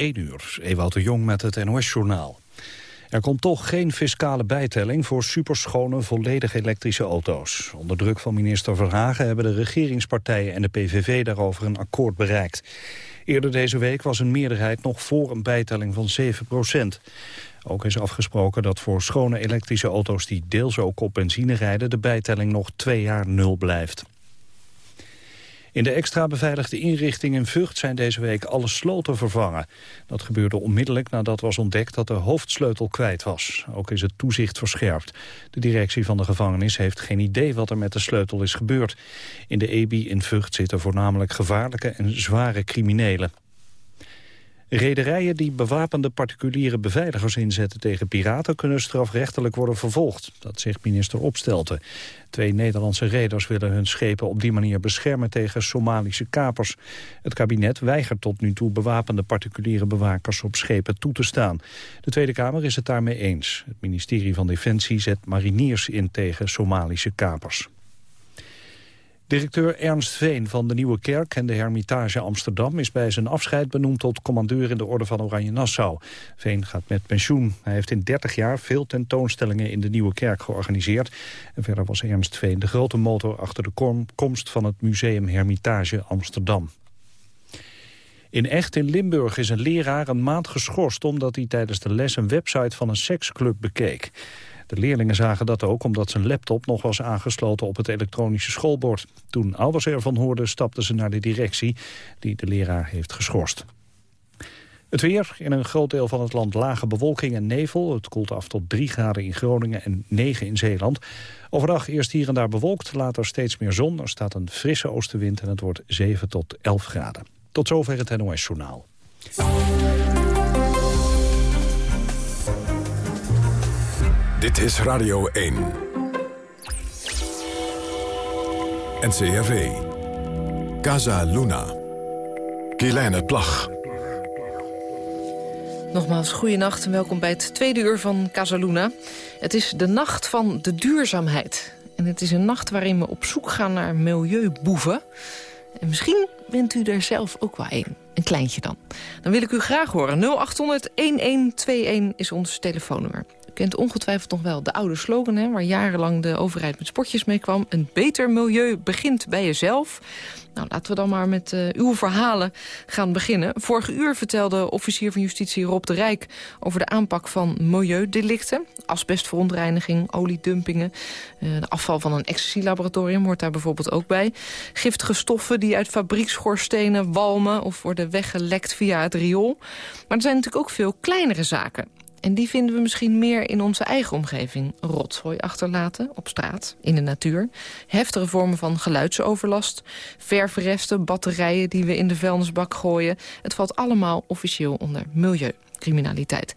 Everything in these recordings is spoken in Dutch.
1 uur, Ewout de Jong met het NOS-journaal. Er komt toch geen fiscale bijtelling voor superschone volledig elektrische auto's. Onder druk van minister Verhagen hebben de regeringspartijen en de PVV daarover een akkoord bereikt. Eerder deze week was een meerderheid nog voor een bijtelling van 7 procent. Ook is afgesproken dat voor schone elektrische auto's die deels ook op benzine rijden... de bijtelling nog twee jaar nul blijft. In de extra beveiligde inrichting in Vught zijn deze week alle sloten vervangen. Dat gebeurde onmiddellijk nadat was ontdekt dat de hoofdsleutel kwijt was. Ook is het toezicht verscherpt. De directie van de gevangenis heeft geen idee wat er met de sleutel is gebeurd. In de EBI in Vught zitten voornamelijk gevaarlijke en zware criminelen. Rederijen die bewapende particuliere beveiligers inzetten tegen piraten kunnen strafrechtelijk worden vervolgd. Dat zegt minister Opstelten. Twee Nederlandse reders willen hun schepen op die manier beschermen tegen Somalische kapers. Het kabinet weigert tot nu toe bewapende particuliere bewakers op schepen toe te staan. De Tweede Kamer is het daarmee eens. Het ministerie van Defensie zet mariniers in tegen Somalische kapers. Directeur Ernst Veen van de Nieuwe Kerk en de Hermitage Amsterdam... is bij zijn afscheid benoemd tot commandeur in de Orde van Oranje Nassau. Veen gaat met pensioen. Hij heeft in 30 jaar veel tentoonstellingen in de Nieuwe Kerk georganiseerd. En verder was Ernst Veen de grote motor achter de komst van het Museum Hermitage Amsterdam. In Echt in Limburg is een leraar een maand geschorst... omdat hij tijdens de les een website van een seksclub bekeek. De leerlingen zagen dat ook omdat zijn laptop nog was aangesloten op het elektronische schoolbord. Toen ouders ervan hoorden stapten ze naar de directie die de leraar heeft geschorst. Het weer. In een groot deel van het land lage bewolking en nevel. Het koelt af tot 3 graden in Groningen en 9 in Zeeland. Overdag eerst hier en daar bewolkt, later steeds meer zon. Er staat een frisse oostenwind en het wordt 7 tot 11 graden. Tot zover het NOS Journaal. Dit is Radio 1. NCRV. Casa Luna. Kielijne Plag. Nogmaals, goeienacht en welkom bij het tweede uur van Casaluna. Het is de nacht van de duurzaamheid. En het is een nacht waarin we op zoek gaan naar milieuboeven. En misschien bent u er zelf ook wel een. Een kleintje dan. Dan wil ik u graag horen. 0800-1121 is ons telefoonnummer. Kent ongetwijfeld nog wel de oude slogan... Hè, waar jarenlang de overheid met sportjes mee kwam. Een beter milieu begint bij jezelf. Nou, laten we dan maar met uh, uw verhalen gaan beginnen. Vorige uur vertelde officier van justitie Rob de Rijk... over de aanpak van milieudelicten. Asbestverontreiniging, oliedumpingen. Uh, de afval van een ecstasy-laboratorium hoort daar bijvoorbeeld ook bij. Giftige stoffen die uit fabrieksschorstenen walmen... of worden weggelekt via het riool. Maar er zijn natuurlijk ook veel kleinere zaken. En die vinden we misschien meer in onze eigen omgeving. Rotzooi achterlaten, op straat, in de natuur. Heftige vormen van geluidsoverlast. Verfresten, batterijen die we in de vuilnisbak gooien. Het valt allemaal officieel onder milieu criminaliteit.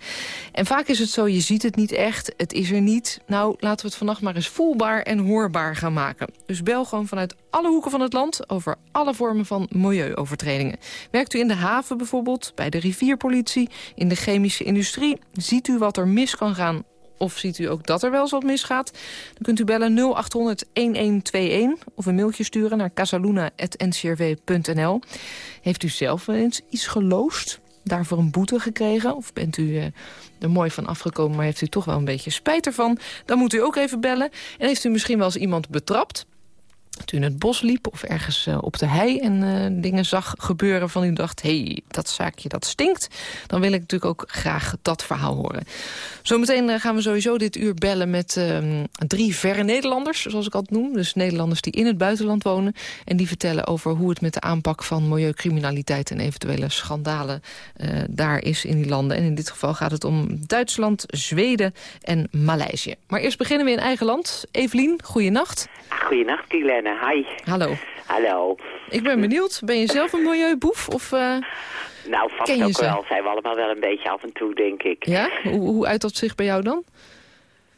En vaak is het zo, je ziet het niet echt, het is er niet. Nou, laten we het vannacht maar eens voelbaar en hoorbaar gaan maken. Dus bel gewoon vanuit alle hoeken van het land over alle vormen van milieuovertredingen. Werkt u in de haven bijvoorbeeld, bij de rivierpolitie, in de chemische industrie? Ziet u wat er mis kan gaan of ziet u ook dat er wel eens wat misgaat? Dan kunt u bellen 0800-1121 of een mailtje sturen naar casaluna.ncrw.nl. Heeft u zelf eens iets geloosd? Daarvoor een boete gekregen? Of bent u uh, er mooi van afgekomen, maar heeft u toch wel een beetje spijt ervan? Dan moet u ook even bellen. En heeft u misschien wel eens iemand betrapt? U in het bos liep of ergens uh, op de hei en uh, dingen zag gebeuren van u dacht, hey, dat zaakje dat stinkt, dan wil ik natuurlijk ook graag dat verhaal horen. Zometeen uh, gaan we sowieso dit uur bellen met ehm, drie verre Nederlanders, zoals ik altijd noem. Dus Nederlanders die in het buitenland wonen en die vertellen over hoe het met de aanpak van milieucriminaliteit en eventuele schandalen daar is in die landen. En in dit geval gaat het om Duitsland, Zweden en Maleisië. Maar eerst beginnen we in eigen land. Evelien, goeienacht. Goeienacht, Hi. Hallo. Hallo. Ik ben benieuwd. Ben je zelf een milieuboef? Of, uh, nou, vast ken je ook ze? wel. Zijn we allemaal wel een beetje af en toe, denk ik. Ja? Hoe, hoe uit dat zich bij jou dan?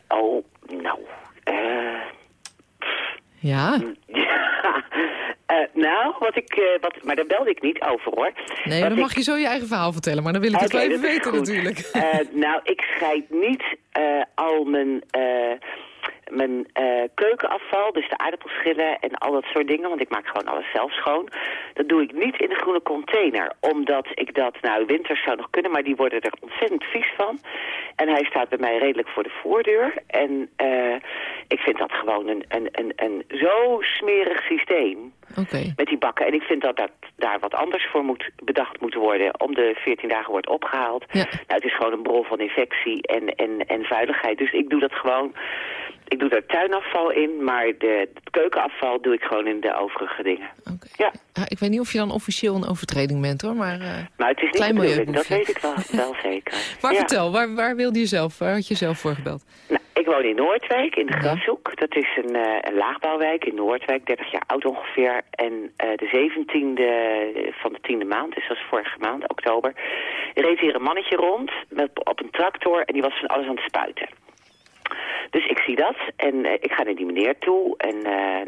Oh, nou... eh Ja. Eh, nou, wat ik, eh, wat, maar daar belde ik niet over hoor. Nee, Wat dan ik- mag je zo je eigen verhaal vertellen. Maar dan wil ik het wel even weten natuurlijk. Eh, nou, ik scheid niet eh, al mijn, eh, mijn eh, keukenafval, dus de aardappelschillen en al dat soort dingen, want ik maak gewoon alles zelf schoon. Dat doe ik niet in de groene container, omdat ik dat, nou, winters zou nog kunnen, maar die worden er ontzettend vies van. En hij staat bij mij redelijk voor de voordeur. En uh, ik vind dat gewoon een, een, een, een zo smerig systeem. Okay. Met die bakken. En ik vind dat, dat daar wat anders voor moet bedacht moet worden. Om de 14 dagen wordt opgehaald. Ja. Nou, het is gewoon een bron van infectie en, en, en vuiligheid. Dus ik doe dat gewoon ik doe daar tuinafval in, maar de, het keukenafval doe ik gewoon in de overige dingen. Okay. Ja. Ik weet niet of je dan officieel een overtreding bent hoor, maar... Uh, maar het is niet klein bedoeling, dat weet ik wel, wel zeker. Maar ja. vertel, waar, waar wilde je zelf, waar had je zelf voor gebeld? Nou, ik woon in Noordwijk, in de Grashoek. Dat is een, uh, een laagbouwwijk in Noordwijk, 30 jaar oud ongeveer. En uh, de 17e van de tiende maand, dus dat is vorige maand, oktober... reed hier een mannetje rond met, op een tractor en die was van alles aan het spuiten. Dus ik zie dat en uh, ik ga naar die meneer toe. En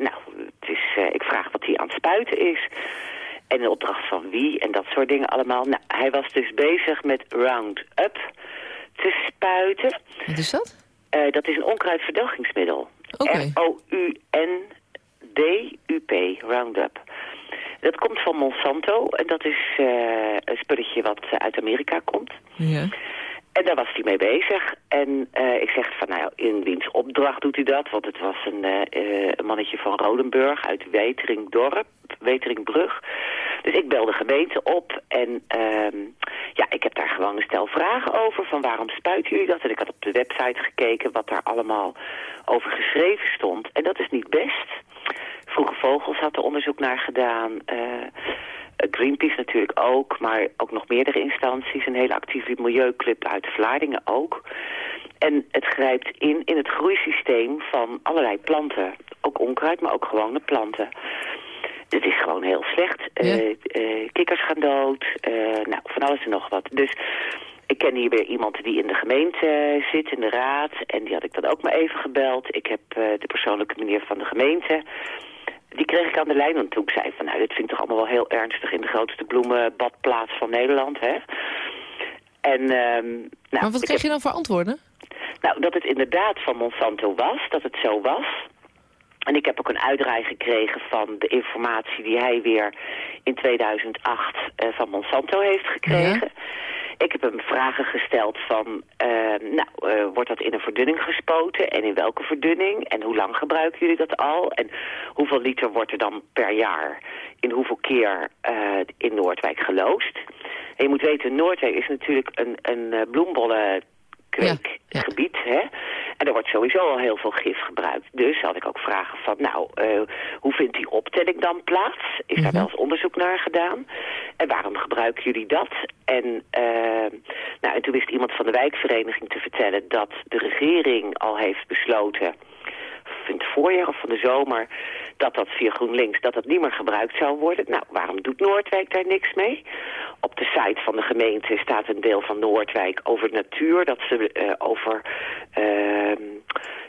nou, het is, ik vraag wat hij aan het spuiten is. En de opdracht van wie en dat soort dingen allemaal. Nou, hij was dus bezig met Roundup te spuiten. Wat is dat? dat is een onkruidverdoogingsmiddel. Okay. R-O-U-N-D-U-P, Roundup. Dat komt van Monsanto en dat is een spulletje wat uit Amerika komt. Ja. En daar was hij mee bezig. En uh, ik zeg van, nou, in wiens opdracht doet hij dat? Want het was een, uh, een mannetje van Rodenburg uit Weteringdorp, Weteringbrug. Dus ik bel de gemeente op en uh, ja, ik heb daar gewoon een stel vragen over. Van waarom spuiten jullie dat? En ik had op de website gekeken wat daar allemaal over geschreven stond. En dat is niet best. Vroege Vogels had er onderzoek naar gedaan... Greenpeace natuurlijk ook, maar ook nog meerdere instanties. Een hele actieve milieuclub uit Vlaardingen ook. En het grijpt in in het groeisysteem van allerlei planten. Ook onkruid, maar ook gewone planten. Het is gewoon heel slecht. Ja. Uh, uh, kikkers gaan dood, uh, nou, van alles en nog wat. Dus ik ken hier weer iemand die in de gemeente zit, in de raad. En die had ik dan ook maar even gebeld. Ik heb de persoonlijke meneer van de gemeente die kreeg ik aan de lijn, want toen ik zei van, nou, dit vind ik toch allemaal wel heel ernstig in de grootste bloemenbadplaats van Nederland, hè. En, um, nou, maar wat kreeg heb... je dan voor antwoorden? Nou, dat het inderdaad van Monsanto was, dat het zo was. En ik heb ook een uitdraai gekregen van de informatie die hij weer in 2008 uh, van Monsanto heeft gekregen. Ja. Ik heb hem vragen gesteld van, uh, nou, uh, wordt dat in een verdunning gespoten en in welke verdunning? En hoe lang gebruiken jullie dat al? En hoeveel liter wordt er dan per jaar in hoeveel keer uh, in Noordwijk geloosd? En je moet weten, Noordwijk is natuurlijk een, een bloembollen kweekgebied. Ja, ja. Hè? En er wordt sowieso al heel veel gif gebruikt. Dus had ik ook vragen van, nou, uh, hoe vindt die optelling dan plaats? Is mm -hmm. daar wel eens onderzoek naar gedaan? En waarom gebruiken jullie dat? En, uh, nou, en toen wist iemand van de wijkvereniging te vertellen dat de regering al heeft besloten in het voorjaar of van de zomer, dat dat via GroenLinks, dat dat niet meer gebruikt zou worden. Nou, waarom doet Noordwijk daar niks mee? Op de site van de gemeente staat een deel van Noordwijk over natuur, dat ze uh, over uh,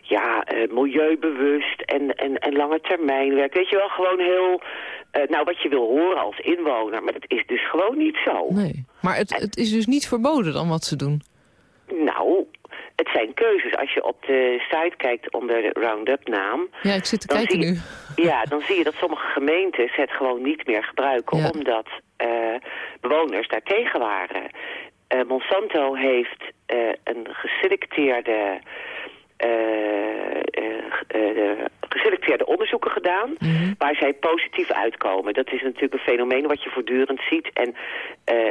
ja, uh, milieubewust en, en, en lange termijn werk. Weet je wel, gewoon heel, uh, nou wat je wil horen als inwoner, maar dat is dus gewoon niet zo. Nee, maar het, het is dus niet verboden dan wat ze doen? Nou, het zijn keuzes. Als je op de site kijkt onder de Roundup-naam... Ja, ik zit te kijken je, nu. Ja, dan zie je dat sommige gemeentes het gewoon niet meer gebruiken... Ja. omdat uh, bewoners daar tegen waren. Uh, Monsanto heeft uh, een geselecteerde... geselecteerde onderzoeken gedaan... Mm -hmm. waar zij positief uitkomen. Dat is natuurlijk een fenomeen wat je voortdurend ziet. En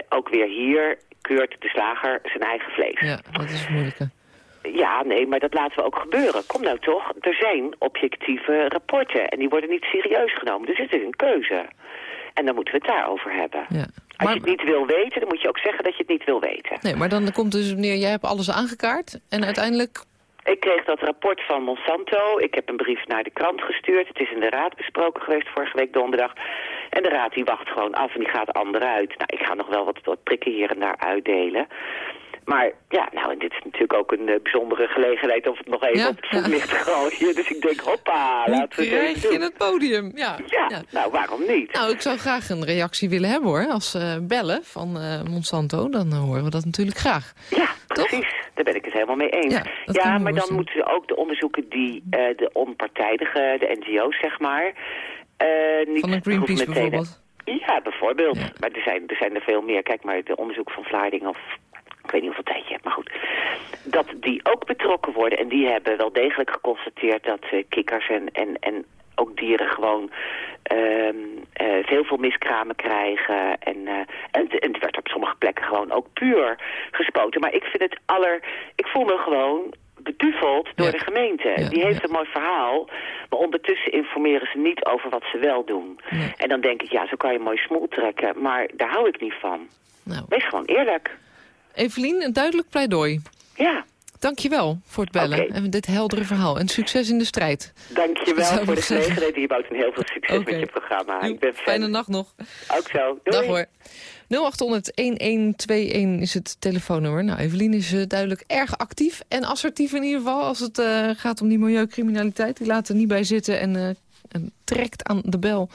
ook weer hier keurt de slager zijn eigen vlees. Ja, dat is moeilijk. Ja, nee, maar dat laten we ook gebeuren. Kom nou toch, er zijn objectieve rapporten en die worden niet serieus genomen. Dus het is een keuze. En dan moeten we het daarover hebben. Ja. Als je het niet wil weten, dan moet je ook zeggen dat je het niet wil weten. Nee, maar dan komt dus wanneer jij hebt alles aangekaart en uiteindelijk... Ik kreeg dat rapport van Monsanto. Ik heb een brief naar de krant gestuurd. Het is in de raad besproken geweest vorige week donderdag. En de raad die wacht gewoon af en die gaat anderuit. Nou, ik ga nog wel wat, wat prikken hier en daar uitdelen. Maar ja, nou, en dit is natuurlijk ook een uh, bijzondere gelegenheid om het nog even Ja, op het voetlicht te gooien. Dus ik denk, hoppa, Hoe laten we krijg je doen. het podium? Ja. Ja, ja. nou, waarom niet? Nou, ik zou graag een reactie willen hebben hoor. Als ze bellen van eh, Monsanto, dan eh, horen we dat natuurlijk graag. ja, precies. Daar ben ik het helemaal mee eens. Ja, maar dan moeten ze ook de onderzoeken die eh, de onpartijdige, de NGO's zeg maar... eh, niet Van de Greenpeace bijvoorbeeld. Ja, bijvoorbeeld. Ja. Maar er zijn, er zijn er veel meer. Kijk maar, de onderzoek van Vlaarding of... Ik weet niet hoeveel tijd je hebt, maar goed. Dat die ook betrokken worden. En die hebben wel degelijk geconstateerd dat eh, kikkers en, en, en ook dieren gewoon eh, veel veel miskramen krijgen. En, eh, en, het- en het werd op sommige plekken gewoon ook puur gespoten. Maar ik vind het aller... Ik voel me gewoon beduveld door Ja. de gemeente. Ja, die heeft ja. een mooi verhaal, maar ondertussen informeren ze niet over wat ze wel doen. En dan denk ik, ja, zo kan je mooi smoel trekken, maar daar hou ik niet van. Nou, Wees gewoon eerlijk. Evelien, een duidelijk pleidooi. Ja, Dankjewel voor het bellen en dit heldere verhaal. En succes in de strijd. dankjewel voor de gelegenheid. Je bouwt een heel veel succes met je programma. Ik ben fan. Fijne nacht nog. Ook zo. Doei. Dag hoor. 0800-1121 is het telefoonnummer. Nou, Evelien is eh, duidelijk erg actief en assertief in ieder geval... als het eh, gaat om die milieucriminaliteit. Die laat er niet bij zitten en, eh, en trekt aan de bel.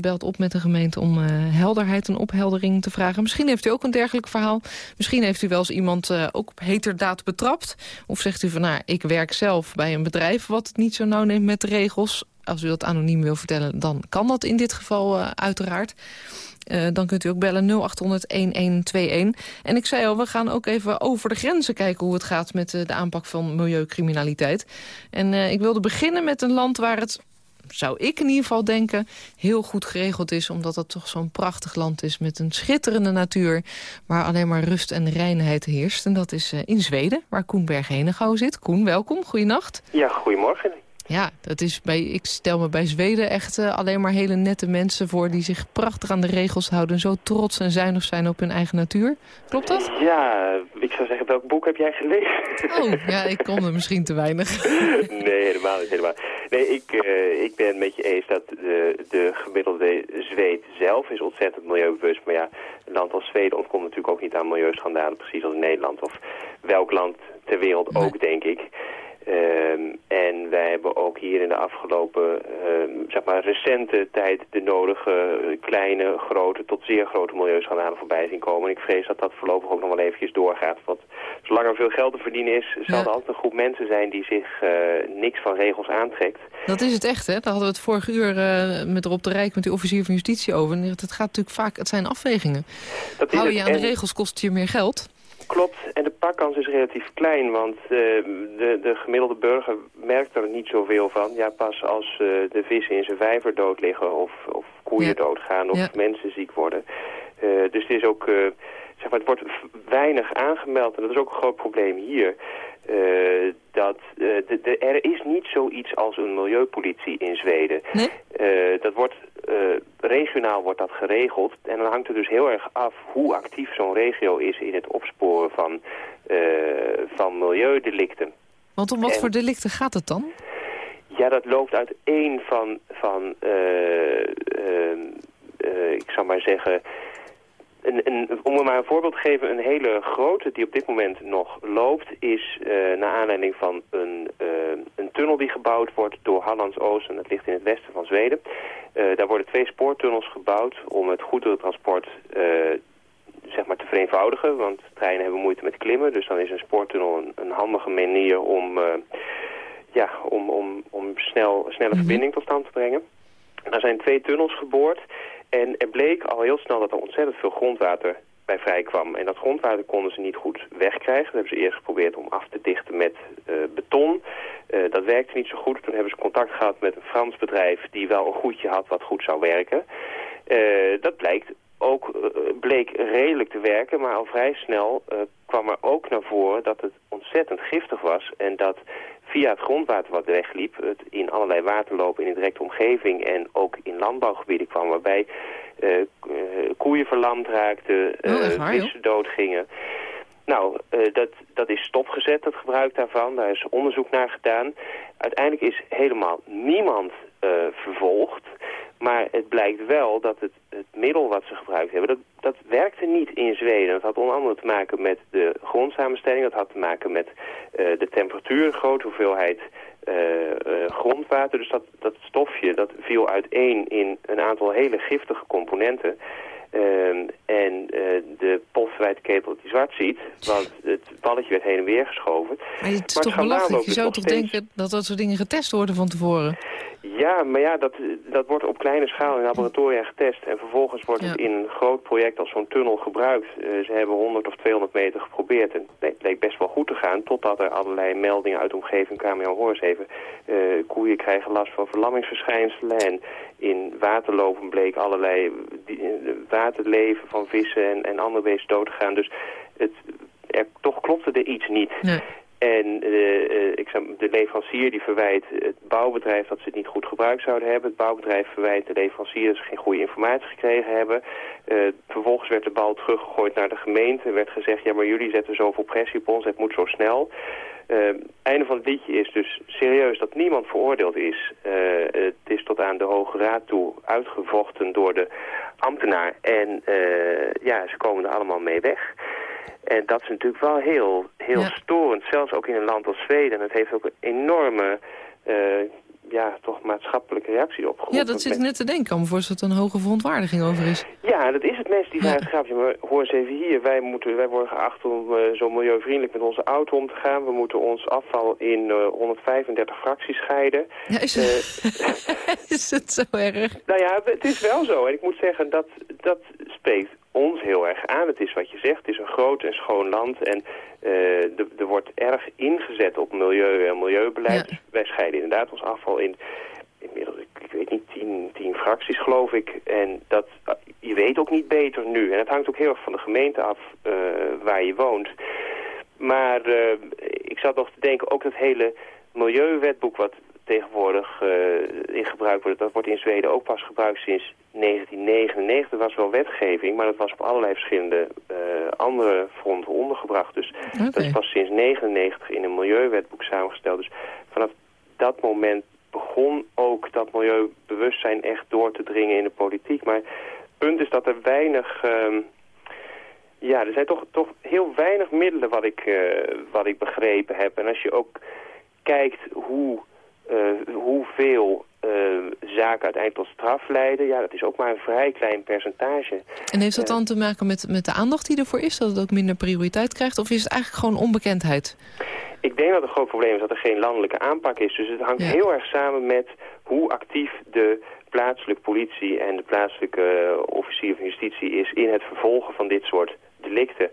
Belt op met de gemeente om eh, helderheid en opheldering te vragen. Misschien heeft u ook een dergelijk verhaal. Misschien heeft u wel eens iemand eh, ook heterdaad betrapt. Of zegt u van, nou, ik werk zelf bij een bedrijf... wat het niet zo nauw neemt met de regels. Als u dat anoniem wil vertellen, dan kan dat in dit geval eh, uiteraard. Dan kunt u ook bellen 0800-1121. En ik zei al, we gaan ook even over de grenzen kijken... hoe het gaat met de aanpak van milieucriminaliteit. En ik wilde beginnen met een land waar het zou ik in ieder geval denken, heel goed geregeld is. Omdat het toch zo'n prachtig land is met een schitterende natuur... waar alleen maar rust en reinheid heerst. En dat is eh, in Zweden, waar Koen Berg-Henegouw zit. Koen, welkom, goeienacht. Ja, goedemorgen. Ja, dat is bij, ik stel me bij Zweden echt eh, alleen maar hele nette mensen voor... die zich prachtig aan de regels houden... en zo trots en zuinig zijn op hun eigen natuur. Klopt dat? Ja, ik zou zeggen, welk boek heb jij gelezen? Oh, ja, ik kon er misschien te weinig. nee, helemaal niet. Helemaal. Nee, ik, eh, ik ben het met je eens dat de, de gemiddelde Zweed zelf is ontzettend milieubewust. Maar ja, een land als Zweden ontkomt natuurlijk ook niet aan milieuschandalen, precies als Nederland. Of welk land ter wereld Nee. ook, denk ik. Ehm, en wij hebben ook hier in de afgelopen, ehm, zeg maar, recente tijd de nodige eh, kleine, grote tot zeer grote milieuschandalen voorbij zien komen. En ik vrees dat dat voorlopig ook nog wel eventjes doorgaat. Want zolang er veel geld te verdienen is, zal Ja. er altijd een groep mensen zijn die zich eh, niks van regels aantrekt. Dat is het echt, hè? Daar hadden we het vorige uur eh, met Rob de Rijk, met de officier van justitie over. En het gaat natuurlijk vaak, het zijn afwegingen. Dat Hou het. je aan de regels, kost het je meer geld. Klopt, en de pakkans is relatief klein, want eh, de, de gemiddelde burger merkt er niet zoveel van. Ja, pas als eh, de vissen in zijn vijver dood liggen of, of koeien Ja. doodgaan of Ja. mensen ziek worden. Eh, dus het is ook, zeg maar, het wordt weinig aangemeld en dat is ook een groot probleem hier. Eh, dat, eh, de, de, er is niet zoiets als een milieupolitie in Zweden. Nee? Eh, dat wordt, regionaal wordt dat geregeld. En dan hangt het dus heel erg af hoe actief zo'n regio is in het opsporen van, van milieudelicten. Want om wat En- voor delicten gaat het dan? Ja, dat loopt uit één van, van ik zou maar zeggen... Een, een, om er maar een voorbeeld te geven, een hele grote die op dit moment nog loopt... is eh naar aanleiding van een, eh, een tunnel die gebouwd wordt door Hallands Oosten. Dat ligt in het westen van Zweden. Eh, daar worden twee spoortunnels gebouwd om het goederentransport zeg maar te vereenvoudigen. Want treinen hebben moeite met klimmen. Dus dan is een spoortunnel een, een handige manier om, ja, om, om, om snel, snelle Mhm. verbinding tot stand te brengen. Er zijn twee tunnels geboord. En er bleek al heel snel dat er ontzettend veel grondwater bij vrij kwam. En dat grondwater konden ze niet goed wegkrijgen. Dat hebben ze eerst geprobeerd om af te dichten met eh, beton. Eh, dat werkte niet zo goed. Toen hebben ze contact gehad met een Frans bedrijf die wel een goedje had wat goed zou werken. Eh, dat blijkt ook, eh, bleek redelijk te werken, maar al vrij snel eh, kwam er ook naar voren dat het ontzettend giftig was. En dat via het grondwater wat wegliep, het in allerlei waterlopen in de directe omgeving en ook in landbouwgebieden kwam, waarbij eh, koeien verlamd raakten, Oh, vissen doodgingen. Nou, dat, dat is stopgezet, het gebruik daarvan. Daar is onderzoek naar gedaan. Uiteindelijk is helemaal niemand vervolgd. Maar het blijkt wel dat het, het middel wat ze gebruikt hebben, dat, dat werkte niet in Zweden. Dat had onder andere te maken met de grondsamenstelling. Dat had te maken met eh, de temperatuur, grote hoeveelheid eh, eh, grondwater. Dus dat, dat stofje dat viel uiteen in een aantal hele giftige componenten. Ehm, en de verwijt de ketel dat hij zwart ziet. Want het balletje werd heen en weer geschoven. Maar het is toch belachelijk? Je zou toch denken dat dat soort dingen getest worden van tevoren? Ja, maar ja, dat, dat wordt op kleine schaal in laboratoria getest. En vervolgens wordt het in een groot project als zo'n tunnel gebruikt. Uh, ze hebben 100 of 200 meter geprobeerd. En het bleek best wel goed te gaan. Totdat er allerlei meldingen uit de omgeving kwamen. Ja, hoor eens even. Uh, koeien krijgen last van verlammingsverschijnselen. En in waterlopen bleek allerlei die, waterleven van vissen en, en andere beesten dood te gaan. Dus het, er, toch klopte er iets niet. Nee. En uh, ik zeg, de leverancier die verwijt het bouwbedrijf dat ze het niet goed gebruikt zouden hebben. Het bouwbedrijf verwijt de leverancier dat ze geen goede informatie gekregen hebben. Uh, vervolgens werd de bal teruggegooid naar de gemeente. Er werd gezegd, ja maar jullie zetten zoveel pressie op ons, het moet zo snel. Het einde van het liedje is dus serieus dat niemand veroordeeld is. het is tot aan de Hoge Raad toe uitgevochten door de ambtenaar. En ja, ze komen er allemaal mee weg. En dat is natuurlijk wel heel, heel storend, zelfs ook in een land als Zweden. En het heeft ook een enorme, uh, ja, toch maatschappelijke reactie opgeroepen. Ja, dat zit net te denken. Om voor dat een hoge verontwaardiging over is. Ja, dat is het. Mensen die vragen, ja. maar hoor eens even hier. Wij, moeten, wij worden geacht om uh, zo milieuvriendelijk met onze auto om te gaan. We moeten ons afval in uh, 135 fracties scheiden. Ja, is, het, is het zo erg? Nou ja, het is wel zo. En ik moet zeggen, dat, dat spreekt ons heel erg aan. Het is wat je zegt, het is een groot en schoon land en uh, er wordt erg ingezet op milieu en milieubeleid. Dus wij scheiden inderdaad ons afval in, inmiddels, ik, ik weet niet, tien, tien fracties geloof ik. En dat, je weet ook niet beter nu. En het hangt ook heel erg van de gemeente af uh, waar je woont. Maar uh, ik zat nog te denken, ook dat hele milieuwetboek wat tegenwoordig uh, in gebruik wordt. Dat wordt in Zweden ook pas gebruikt sinds 1999. Er was wel wetgeving, maar dat was op allerlei verschillende uh, andere fronten ondergebracht. Dus okay. dat is pas sinds 1999 in een milieuwetboek samengesteld. Dus vanaf dat moment begon ook dat milieubewustzijn echt door te dringen in de politiek. Maar het punt is dat er weinig... Uh, ja, er zijn toch, toch heel weinig middelen wat ik, uh, wat ik begrepen heb. En als je ook kijkt hoe hoeveel uh, zaken uiteindelijk tot straf leiden... ja, dat is ook maar een vrij klein percentage. En heeft dat dan te maken met, met de aandacht die ervoor is? Dat het ook minder prioriteit krijgt? Of is het eigenlijk gewoon onbekendheid? Ik denk dat het groot probleem is dat er geen landelijke aanpak is. Dus het hangt ja. heel erg samen met hoe actief de plaatselijke politie... en de plaatselijke officier van justitie is in het vervolgen van dit soort delicten.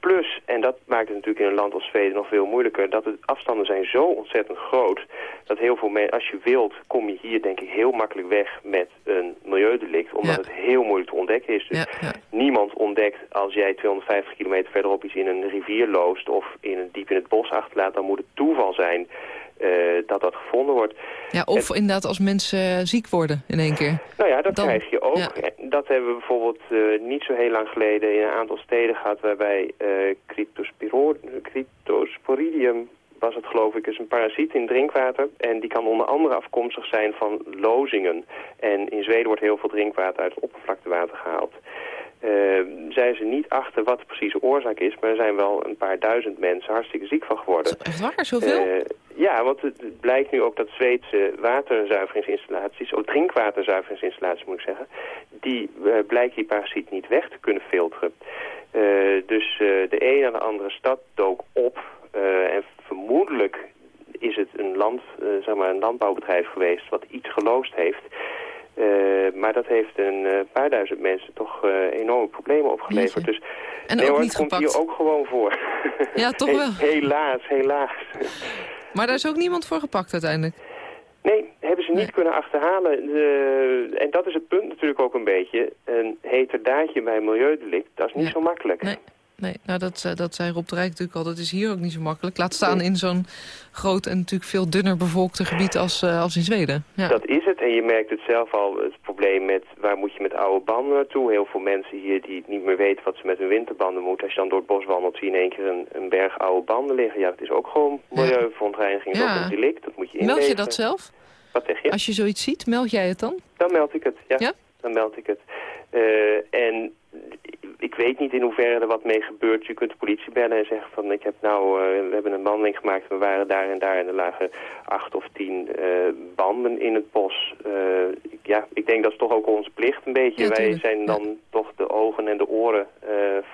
Plus, en dat maakt het natuurlijk in een land als Zweden nog veel moeilijker... dat de afstanden zijn zo ontzettend groot... dat heel veel mensen, als je wilt, kom je hier denk ik heel makkelijk weg met een milieudelict... omdat ja. het heel moeilijk te ontdekken is. Dus ja, ja. niemand ontdekt als jij 250 kilometer verderop iets in een rivier loost... of in een, diep in het bos achterlaat, dan moet het toeval zijn... Uh, dat dat gevonden wordt. Ja, of en, inderdaad als mensen ziek worden in één keer. Nou ja, dat dan, krijg je ook. Ja. Dat hebben we bijvoorbeeld uh, niet zo heel lang geleden in een aantal steden gehad... waarbij cryptosporidium was het geloof ik, is een parasiet in drinkwater. En die kan onder andere afkomstig zijn van lozingen. En in Zweden wordt heel veel drinkwater uit het oppervlaktewater gehaald. Uh, zijn ze niet achter wat de precieze oorzaak is, maar er zijn wel een paar duizend mensen hartstikke ziek van geworden. Echt waar, zoveel? Uh, ja, want het blijkt nu ook dat Zweedse waterzuiveringsinstallaties, of drinkwaterzuiveringsinstallaties moet ik zeggen, die uh, blijken die parasiet niet weg te kunnen filteren. dus de een en de andere stad dook op en vermoedelijk is het een, land, zeg maar een landbouwbedrijf geweest wat iets geloosd heeft. Uh, maar dat heeft een uh, paar duizend mensen toch uh, enorme problemen opgeleverd. Dus en nee, ook hoor, niet komt gepakt. hier ook gewoon voor. Ja, toch wel. helaas, helaas. Maar daar is ook niemand voor gepakt uiteindelijk? Nee, hebben ze niet Nee. kunnen achterhalen. De, en dat is het punt natuurlijk ook een beetje. Een heterdaadje bij een milieudelict, dat is niet zo makkelijk. Nee. Nee, nou dat, eh, dat zei Rob de Rijk natuurlijk al. Dat is hier ook niet zo makkelijk. Laat staan in zo'n groot en natuurlijk veel dunner bevolkte gebied als, eh, als in Zweden. Ja. Dat is het. En je merkt het zelf al, het probleem met waar moet je met oude banden naartoe. Heel veel mensen hier die niet meer weten wat ze met hun winterbanden moeten. Als je dan door het bos wandelt, zie je in één keer een, een berg oude banden liggen. Ja, dat is ook gewoon milieuverontreiniging. Dat is Ja. ook een delict, dat moet je Meld je inleveren. dat zelf? Wat zeg je? Als je zoiets ziet, meld jij het dan? Dan meld ik het, ja. Ja? Dan meld ik het. Eh, en ik weet niet in hoeverre er wat mee gebeurt. Je kunt de politie bellen en zeggen van ik heb nou, uh, we hebben een wandeling gemaakt. We waren daar en daar en er lagen acht of tien uh, banden in het bos. Uh, ja, ik denk dat is toch ook onze plicht een beetje. Ja, Wij zijn dan Ja. toch de ogen en de oren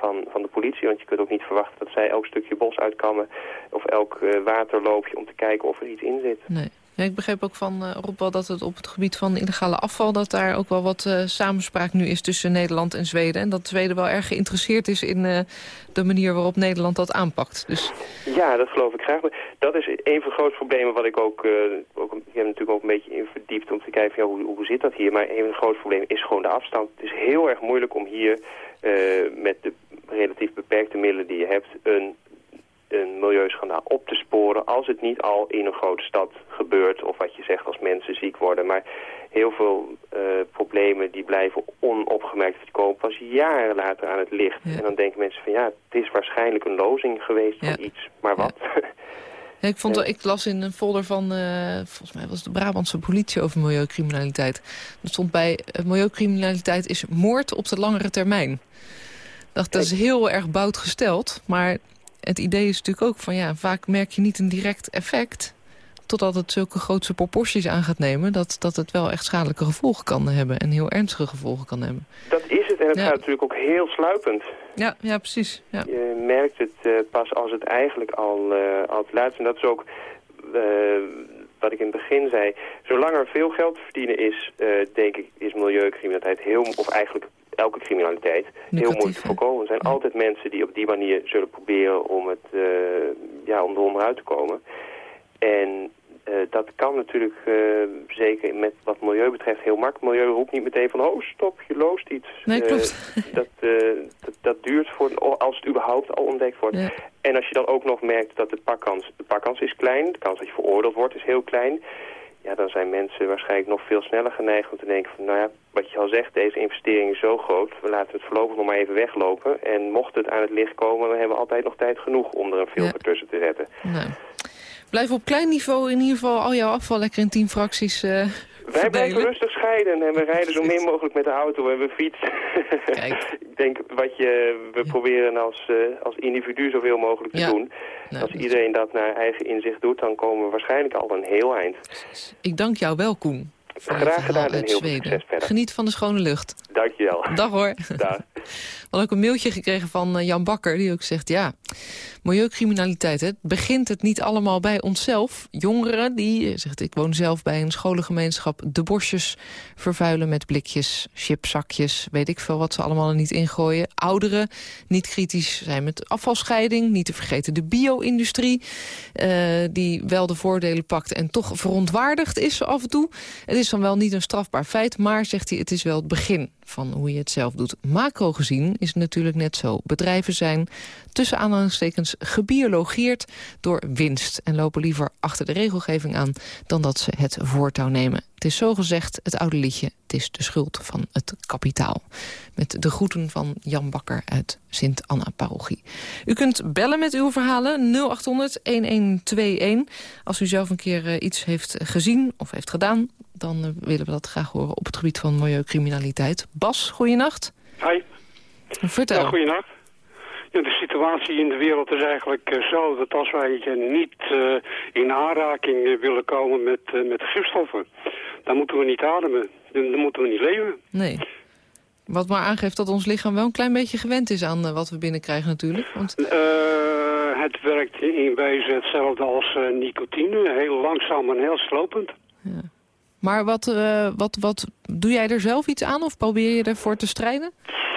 van, van de politie. Want je kunt ook niet verwachten dat zij elk stukje bos uitkammen. Of elk waterloopje om te kijken of er iets in zit. Nee. Ja, ik begreep ook van uh, Rob wel dat het op het gebied van illegale afval... dat daar ook wel wat uh, samenspraak nu is tussen Nederland en Zweden. En dat Zweden wel erg geïnteresseerd is in uh, de manier waarop Nederland dat aanpakt. Dus... Ja, dat geloof ik graag. Dat is een van de grootste problemen wat ik ook... ook ik heb natuurlijk ook een beetje in verdiept om te kijken... Van, hoe, hoe zit dat hier? Maar een van de grootste problemen is gewoon de afstand. Het is heel erg moeilijk om hier met de relatief beperkte middelen die je hebt... een een milieuschandaal op te sporen als het niet al in een grote stad gebeurt of wat je zegt als mensen ziek worden. Maar heel veel uh, problemen die blijven onopgemerkt die komen pas jaren later aan het licht. Ja. En dan denken mensen van ja, het is waarschijnlijk een lozing geweest van Ja. iets, maar wat? Ja, ik, vond, ik las in een folder van, uh, volgens mij was het de Brabantse politie over milieucriminaliteit. Er stond bij, uh, milieucriminaliteit is moord op de langere termijn. Ik dacht, dat is heel erg bout gesteld, maar het idee is natuurlijk ook van ja, vaak merk je niet een direct effect totdat het zulke grootse proporties aan gaat nemen... Dat, dat het wel echt schadelijke gevolgen kan hebben en heel ernstige gevolgen kan hebben. Dat is het en het Ja. gaat natuurlijk ook heel sluipend. Ja, ja precies. Ja. Je merkt het eh, pas als het eigenlijk al, eh, al te laat is. En dat is ook eh, wat ik in het begin zei. Zolang er veel geld te verdienen is, denk ik, is milieucriminaliteit heel... of eigenlijk elke criminaliteit heel moeilijk te voorkomen. Er zijn Ja. altijd mensen die op die manier zullen proberen om, het, eh, ja, om er onderuit te komen. En eh, dat kan natuurlijk eh, zeker met wat milieu betreft heel makkelijk. Milieu roept niet meteen van, oh stop, je loost iets. Nee, klopt. dat, dat, dat duurt voor, als het überhaupt al ontdekt wordt. Ja. En als je dan ook nog merkt dat de pakkans, de pakkans is klein, de kans dat je veroordeeld wordt is heel klein. Ja, dan zijn mensen waarschijnlijk nog veel sneller geneigd om te denken van, nou ja, wat je al zegt, deze investering is zo groot, we laten het voorlopig nog maar even weglopen. En mocht het aan het licht komen, dan hebben we altijd nog tijd genoeg om er een filter Ja. tussen te zetten. Nou, blijf op klein niveau in ieder geval al jouw afval lekker in tien fracties eh Wij blijven rustig scheiden en we rijden zo min mogelijk met de auto en we fietsen. Kijk. Ik denk wat je, we proberen als, eh, als individu zoveel mogelijk te Ja. doen. Nou, als iedereen dat naar eigen inzicht doet, dan komen we waarschijnlijk al een heel eind. Ik dank jou wel, Koen. je Graag gedaan en heel veel Zweden. succes verder. Geniet van de schone lucht. Dankjewel. Dag hoor. Dag. Hadden ook een mailtje gekregen van eh, Jan Bakker... die ook zegt, ja, milieucriminaliteit, hè, begint het niet allemaal bij onszelf? Jongeren die, eh, zegt ik woon zelf bij een scholengemeenschap... de bosjes vervuilen met blikjes, chipzakjes... weet ik veel wat ze allemaal er niet ingooien. Ouderen niet kritisch zijn met afvalscheiding. Niet te vergeten de bio-industrie... eh, die wel de voordelen pakt en toch verontwaardigd is af en toe. Het is dan wel niet een strafbaar feit, maar, zegt hij, het is wel het begin van hoe je het zelf doet. Macro gezien is het natuurlijk net zo. Bedrijven zijn tussen aanhalingstekens gebiologeerd door winst... en lopen liever achter de regelgeving aan dan dat ze het voortouw nemen. Het is zo gezegd het oude liedje, het is de schuld van het kapitaal. Met de groeten van Jan Bakker uit Sint-Anna-parochie. U kunt bellen met uw verhalen 0800-1121. Als u zelf een keer eh, iets heeft gezien of heeft gedaan... dan eh, willen we dat graag horen op het gebied van milieucriminaliteit. Bas, goeienacht. Hi. Vertel. Ja, goeienacht. Ja, de situatie in de wereld is eigenlijk eh, zo dat als wij niet eh, in aanraking eh, willen komen met, eh, met gifstoffen, dan moeten we niet ademen. Dan, moeten we niet leven. Nee. Wat maar aangeeft dat ons lichaam wel een klein beetje gewend is aan wat we binnenkrijgen natuurlijk. Want het werkt in wezen hetzelfde als nicotine. Heel langzaam en heel slopend. Maar wat, wat, wat doe jij er zelf iets aan of probeer je ervoor te strijden?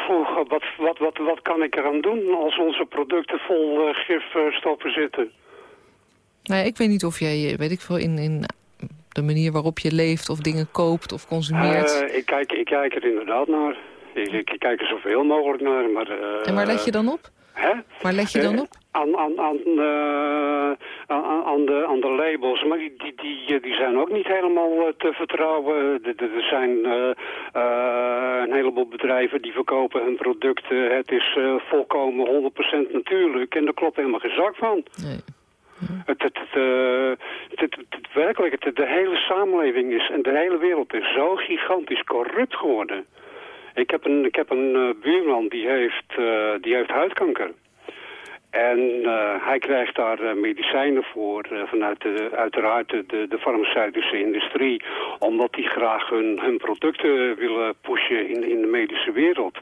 Vroeger, wat, wat, wat, wat kan ik eraan doen als onze producten vol eh, gifstoffen zitten? Nou ja, ik weet niet of jij, eh, weet ik veel, in, in de manier waarop je leeft of dingen koopt of consumeert. Eh, ik, kijk, ik kijk er inderdaad naar. Ik, ik, ik kijk er zoveel mogelijk naar. Maar, eh, en waar let je dan op? Hè? Waar let je dan Eh, op? Aan, aan, aan, eh, aan, aan de, aan de labels, maar die, die, die, die zijn ook niet helemaal eh, te vertrouwen. Er- zijn eh, eh, een heleboel bedrijven die verkopen hun producten. Het is eh, volkomen 100% natuurlijk en daar klopt helemaal geen zak van. Nee. Het, het, het, eh, het, het- het- werkelijk, de hele samenleving is en de hele wereld is zo gigantisch corrupt geworden. Ik heb een, ik heb een buurman die heeft, die heeft huidkanker. En hij krijgt daar medicijnen voor vanuit de, uiteraard de, de farmaceutische industrie. Omdat die graag hun, hun producten willen pushen in, in de medische wereld.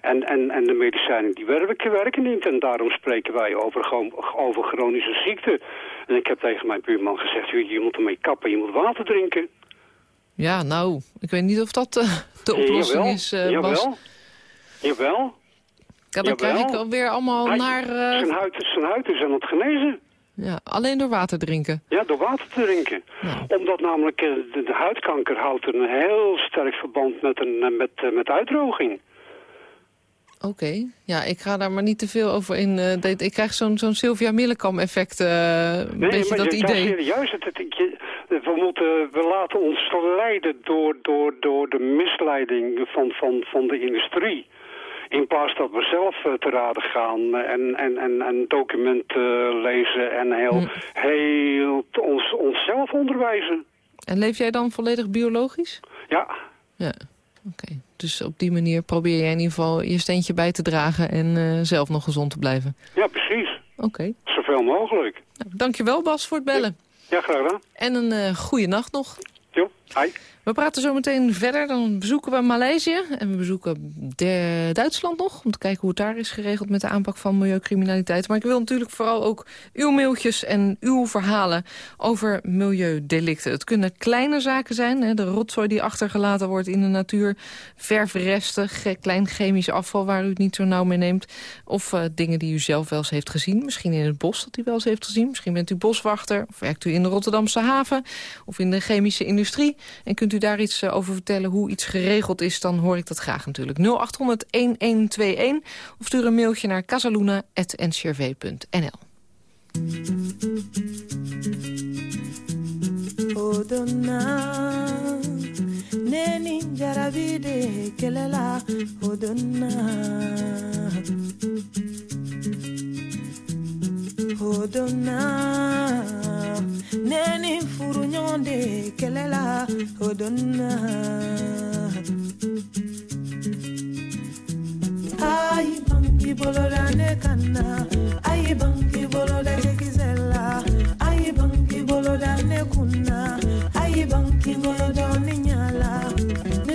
En, en, en de medicijnen die werken, werken niet. En daarom spreken wij over, over chronische ziekte. En ik heb tegen mijn buurman gezegd, je moet ermee kappen, je moet water drinken. Ja, nou, ik weet niet of dat uh, de oplossing is, uh, jawel. Bas. Jawel. Ja, dan krijg ik alweer allemaal naar... Uh... Zijn, huid, zijn huid is aan het genezen. Ja, alleen door water drinken? Ja, door water te drinken. Omdat namelijk de, de, huidkanker houdt een heel sterk verband met, een, met, met uitdroging. Oké, ja, ik ga daar maar niet te veel over in. Uh, ik krijg zo'n zo'n Sylvia Millekam effect, uh, een nee, beetje dat idee. Nee, serieus, het, het, we, moeten, we laten ons verleiden door, door, door de misleiding van, van, van de industrie. In plaats dat we zelf uh, te raden gaan en, en, en, en documenten lezen en heel, hm. heel ons, onszelf onderwijzen. En leef jij dan volledig biologisch? Ja. Ja. Oké, dus op die manier probeer je in ieder geval je steentje bij te dragen... en uh, zelf nog gezond te blijven. Ja, precies. Oké. Zoveel mogelijk. Nou, dankjewel Bas voor het bellen. Ja, graag gedaan. En een uh, goede nacht nog. Jo, hi. We praten zo meteen verder. Dan bezoeken we Maleisië en we bezoeken Duitsland nog... om te kijken hoe het daar is geregeld met de aanpak van milieucriminaliteit. Maar ik wil natuurlijk vooral ook uw mailtjes en uw verhalen over milieudelicten. Het kunnen kleine zaken zijn, hè, de rotzooi die achtergelaten wordt in de natuur... verfresten, klein chemisch afval waar u het niet zo nauw mee neemt... of uh, dingen die u zelf wel eens heeft gezien. Misschien in het bos dat u wel eens heeft gezien. Misschien bent u boswachter of werkt u in de Rotterdamse haven... of in de chemische industrie en kunt u daar iets eh, over vertellen hoe iets geregeld is... dan hoor ik dat graag natuurlijk. 0800-1121 of stuur een mailtje naar casaluna.ncrv.nl. Odonna. neni furu ɲɔgɔn de kɛlɛ la o donna ayi bangi boloda ne na ayi bangi boloda cɛkisɛ la ayi bangi boloda ne kun ayi bangi boloda ne ne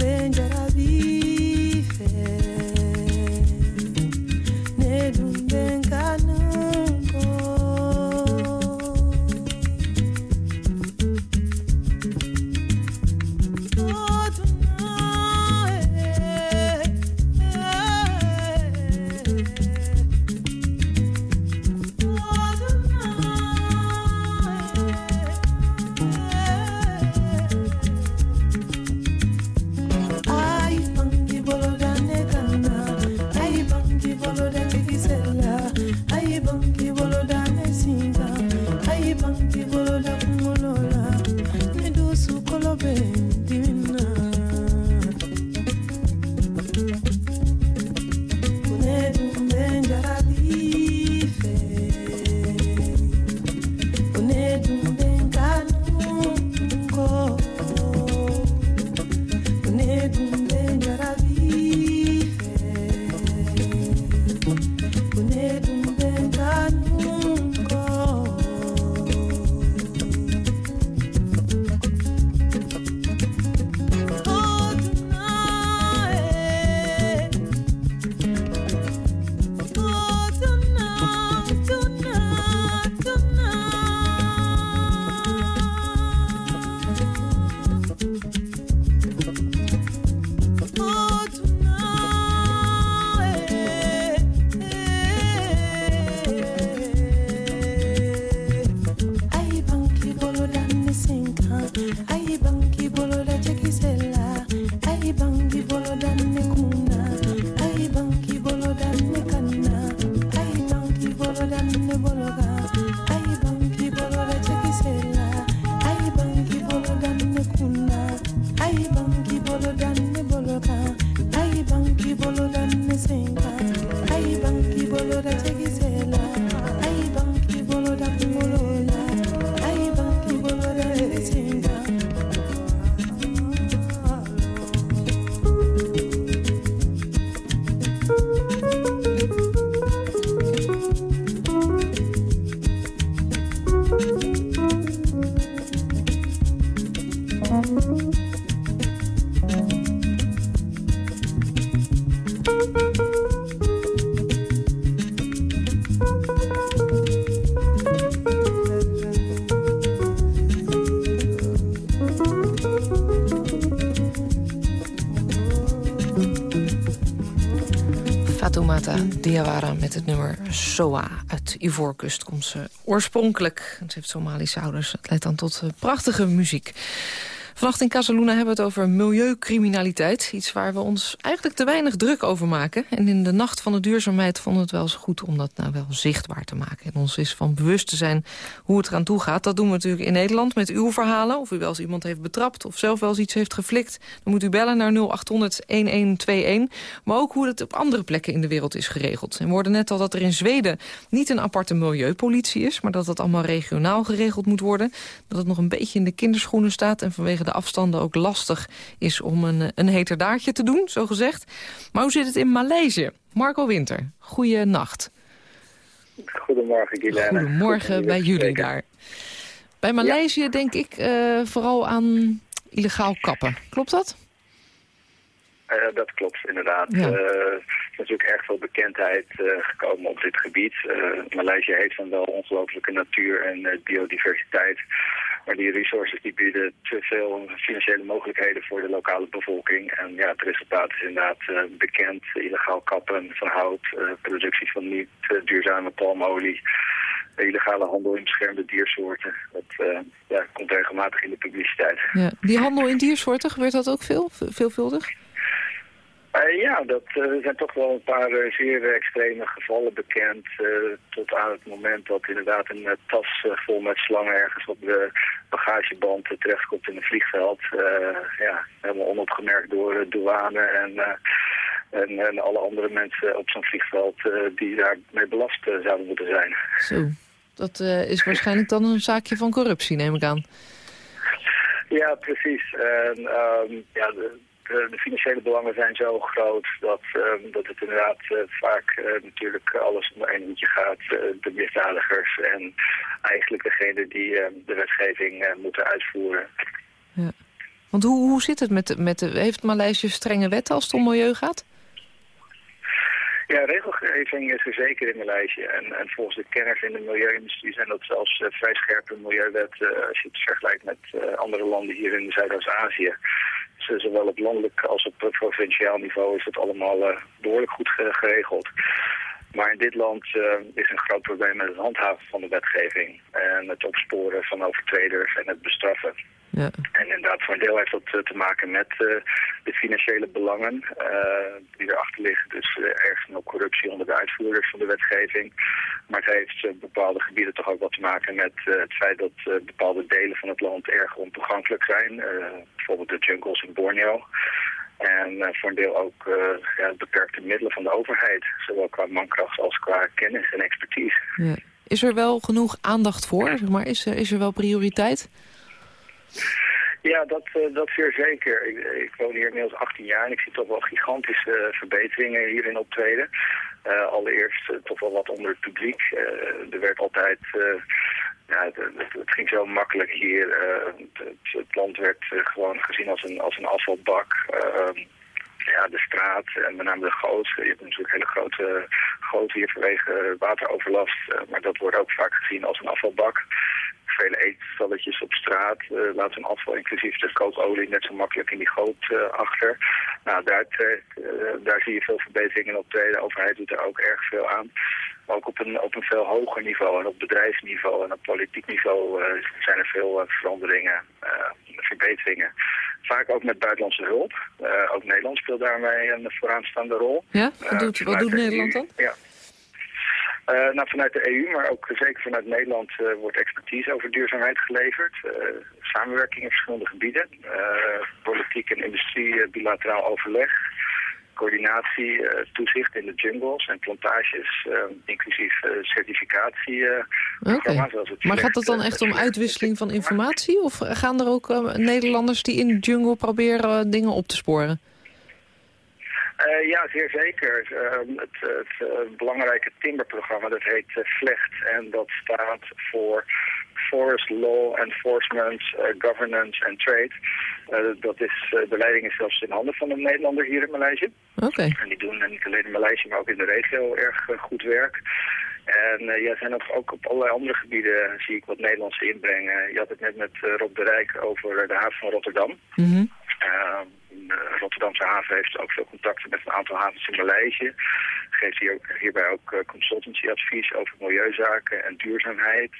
love. Fatoumata Diawara met het nummer Soa uit Ivoorkust komt ze oorspronkelijk. Ze heeft Somalische ouders. Het leidt dan tot eh, prachtige muziek. Vannacht in Casaluna hebben we het over milieucriminaliteit. Iets waar we ons eigenlijk te weinig druk over maken. En in de nacht van de duurzaamheid vonden we het wel eens goed om dat nou wel zichtbaar te maken. En ons is van bewust te zijn hoe het eraan toe gaat. Dat doen we natuurlijk in Nederland met uw verhalen. Of u wel eens iemand heeft betrapt of zelf wel eens iets heeft geflikt. Dan moet u bellen naar 0800-1121. Maar ook hoe het op andere plekken in de wereld is geregeld. En we hoorden net al dat er in Zweden niet een aparte milieupolitie is. Maar dat dat allemaal regionaal geregeld moet worden. Dat het nog een beetje in de kinderschoenen staat. En vanwege de afstanden ook lastig is om een, een heterdaadje te doen, zo gezegd. Maar hoe zit het in Maleisië? Marco Winter, goeie nacht. Goedemorgen, Guilaine. Goedemorgen bij jullie daar. Bij Maleisië denk ik uh, vooral aan illegaal kappen. Klopt dat? Uh, dat klopt, inderdaad. Ja. Uh, er is natuurlijk erg veel bekendheid gekomen op dit gebied. Maleisië heeft dan wel ongelooflijke natuur en biodiversiteit. Maar die resources die bieden te veel financiële mogelijkheden voor de lokale bevolking. En ja, het resultaat is inderdaad uh, bekend. Illegaal kappen van hout, uh, productie van niet uh, duurzame palmolie. Illegale handel in beschermde diersoorten. Dat ja, komt regelmatig in de publiciteit. Ja, die handel in diersoorten, gebeurt dat ook veel, veelvuldig? Uh, ja, dat uh, zijn toch wel een paar uh, zeer extreme gevallen bekend. tot aan het moment dat inderdaad een tas vol met slangen ergens op de bagageband terechtkomt in een vliegveld. ja, helemaal onopgemerkt door douane en, en, en, alle andere mensen op zo'n vliegveld die daarmee belast zouden moeten zijn. Zo, dat is waarschijnlijk dan een zaakje van corruptie, neem ik aan. Ja, precies. En, um, ja, de, de financiële belangen zijn zo groot dat, um, dat het inderdaad uh, vaak uh, natuurlijk alles om één hoedje gaat. Uh, de misdadigers en eigenlijk degene die ehm, de wetgeving moeten uitvoeren. Ja. Want hoe, hoe zit het met, met de, heeft Maleisië strenge wetten als het om milieu gaat? Ja, regelgeving is er zeker in Maleisië. En, en volgens de kenners in de milieuindustrie zijn dat zelfs vrij scherpe milieuwetten als je het vergelijkt met andere landen hier in Zuidoost-Azië zowel op landelijk als op provinciaal niveau is het allemaal uh, behoorlijk goed geregeld. Maar in dit land uh, is een groot probleem met het handhaven van de wetgeving. En het opsporen van overtreders en het bestraffen. Ja. En inderdaad, voor een deel heeft dat uh, te maken met uh, de financiële belangen die erachter liggen. Dus ergens nog corruptie onder de uitvoerders van de wetgeving. Maar het heeft bepaalde gebieden toch ook wat te maken met het feit dat bepaalde delen van het land erg ontoegankelijk zijn. bijvoorbeeld de jungles in Borneo. En uh, voor een deel ook uh, ja, beperkte middelen van de overheid. Zowel qua mankracht als qua kennis en expertise. Ja. Is er wel genoeg aandacht voor? Maar is er, is er wel prioriteit? Ja, dat, uh, dat zeer zeker. Ik, ik, woon hier inmiddels 18 jaar en ik zie toch wel gigantische verbeteringen hierin optreden. allereerst toch wel wat onder het publiek. er werd altijd ja, het, het, ging zo makkelijk hier. Uh, het, het, land werd uh, gewoon gezien als een, als een afvalbak. Uh, ja, de straat en met name de goot. Je hebt natuurlijk hele grote goot hier vanwege wateroverlast. maar dat wordt ook vaak gezien als een afvalbak. Vele eetstalletjes op straat uh, laten een afval, inclusief de kookolie, net zo makkelijk in die goot uh, achter. Nou, daar, uh, daar zie je veel verbeteringen op De overheid doet er ook erg veel aan ook op een, op een veel hoger niveau en op bedrijfsniveau en op politiek niveau zijn er veel veranderingen, verbeteringen. Vaak ook met buitenlandse hulp. ook Nederland speelt daarmee een vooraanstaande rol. Ja, wat doet, wat doet Nederland dan? Ja. Nou, vanuit de EU, maar ook zeker vanuit Nederland wordt expertise over duurzaamheid geleverd. samenwerking in verschillende gebieden. politiek en industrie, bilateraal overleg coördinatie, uh, toezicht in de jungles en plantages, uh, inclusief uh, certificatie. Okay. Maar gaat het dan echt om uitwisseling van informatie? Of gaan er ook Nederlanders die in de jungle proberen dingen op te sporen? Uh, ja, zeer zeker. Uh, het, het uh, belangrijke timberprogramma, dat heet VLEGT. En dat staat voor Forest, Law Enforcement, Governance en Trade. dat is, de leiding is zelfs in handen van een Nederlander hier in Maleisië. Oké. En die doen niet alleen in Maleisië, maar ook in de regio erg goed werk. En uh, ja, zijn ook, ook op allerlei andere gebieden zie ik wat Nederlandse inbrengen. Je had het net met Rob de Rijk over de haven van Rotterdam. Mhm. De Rotterdamse haven heeft ook veel contacten met een aantal havens in Maleisië. Geeft hier ook, hierbij ook consultancyadvies over milieuzaken en duurzaamheid.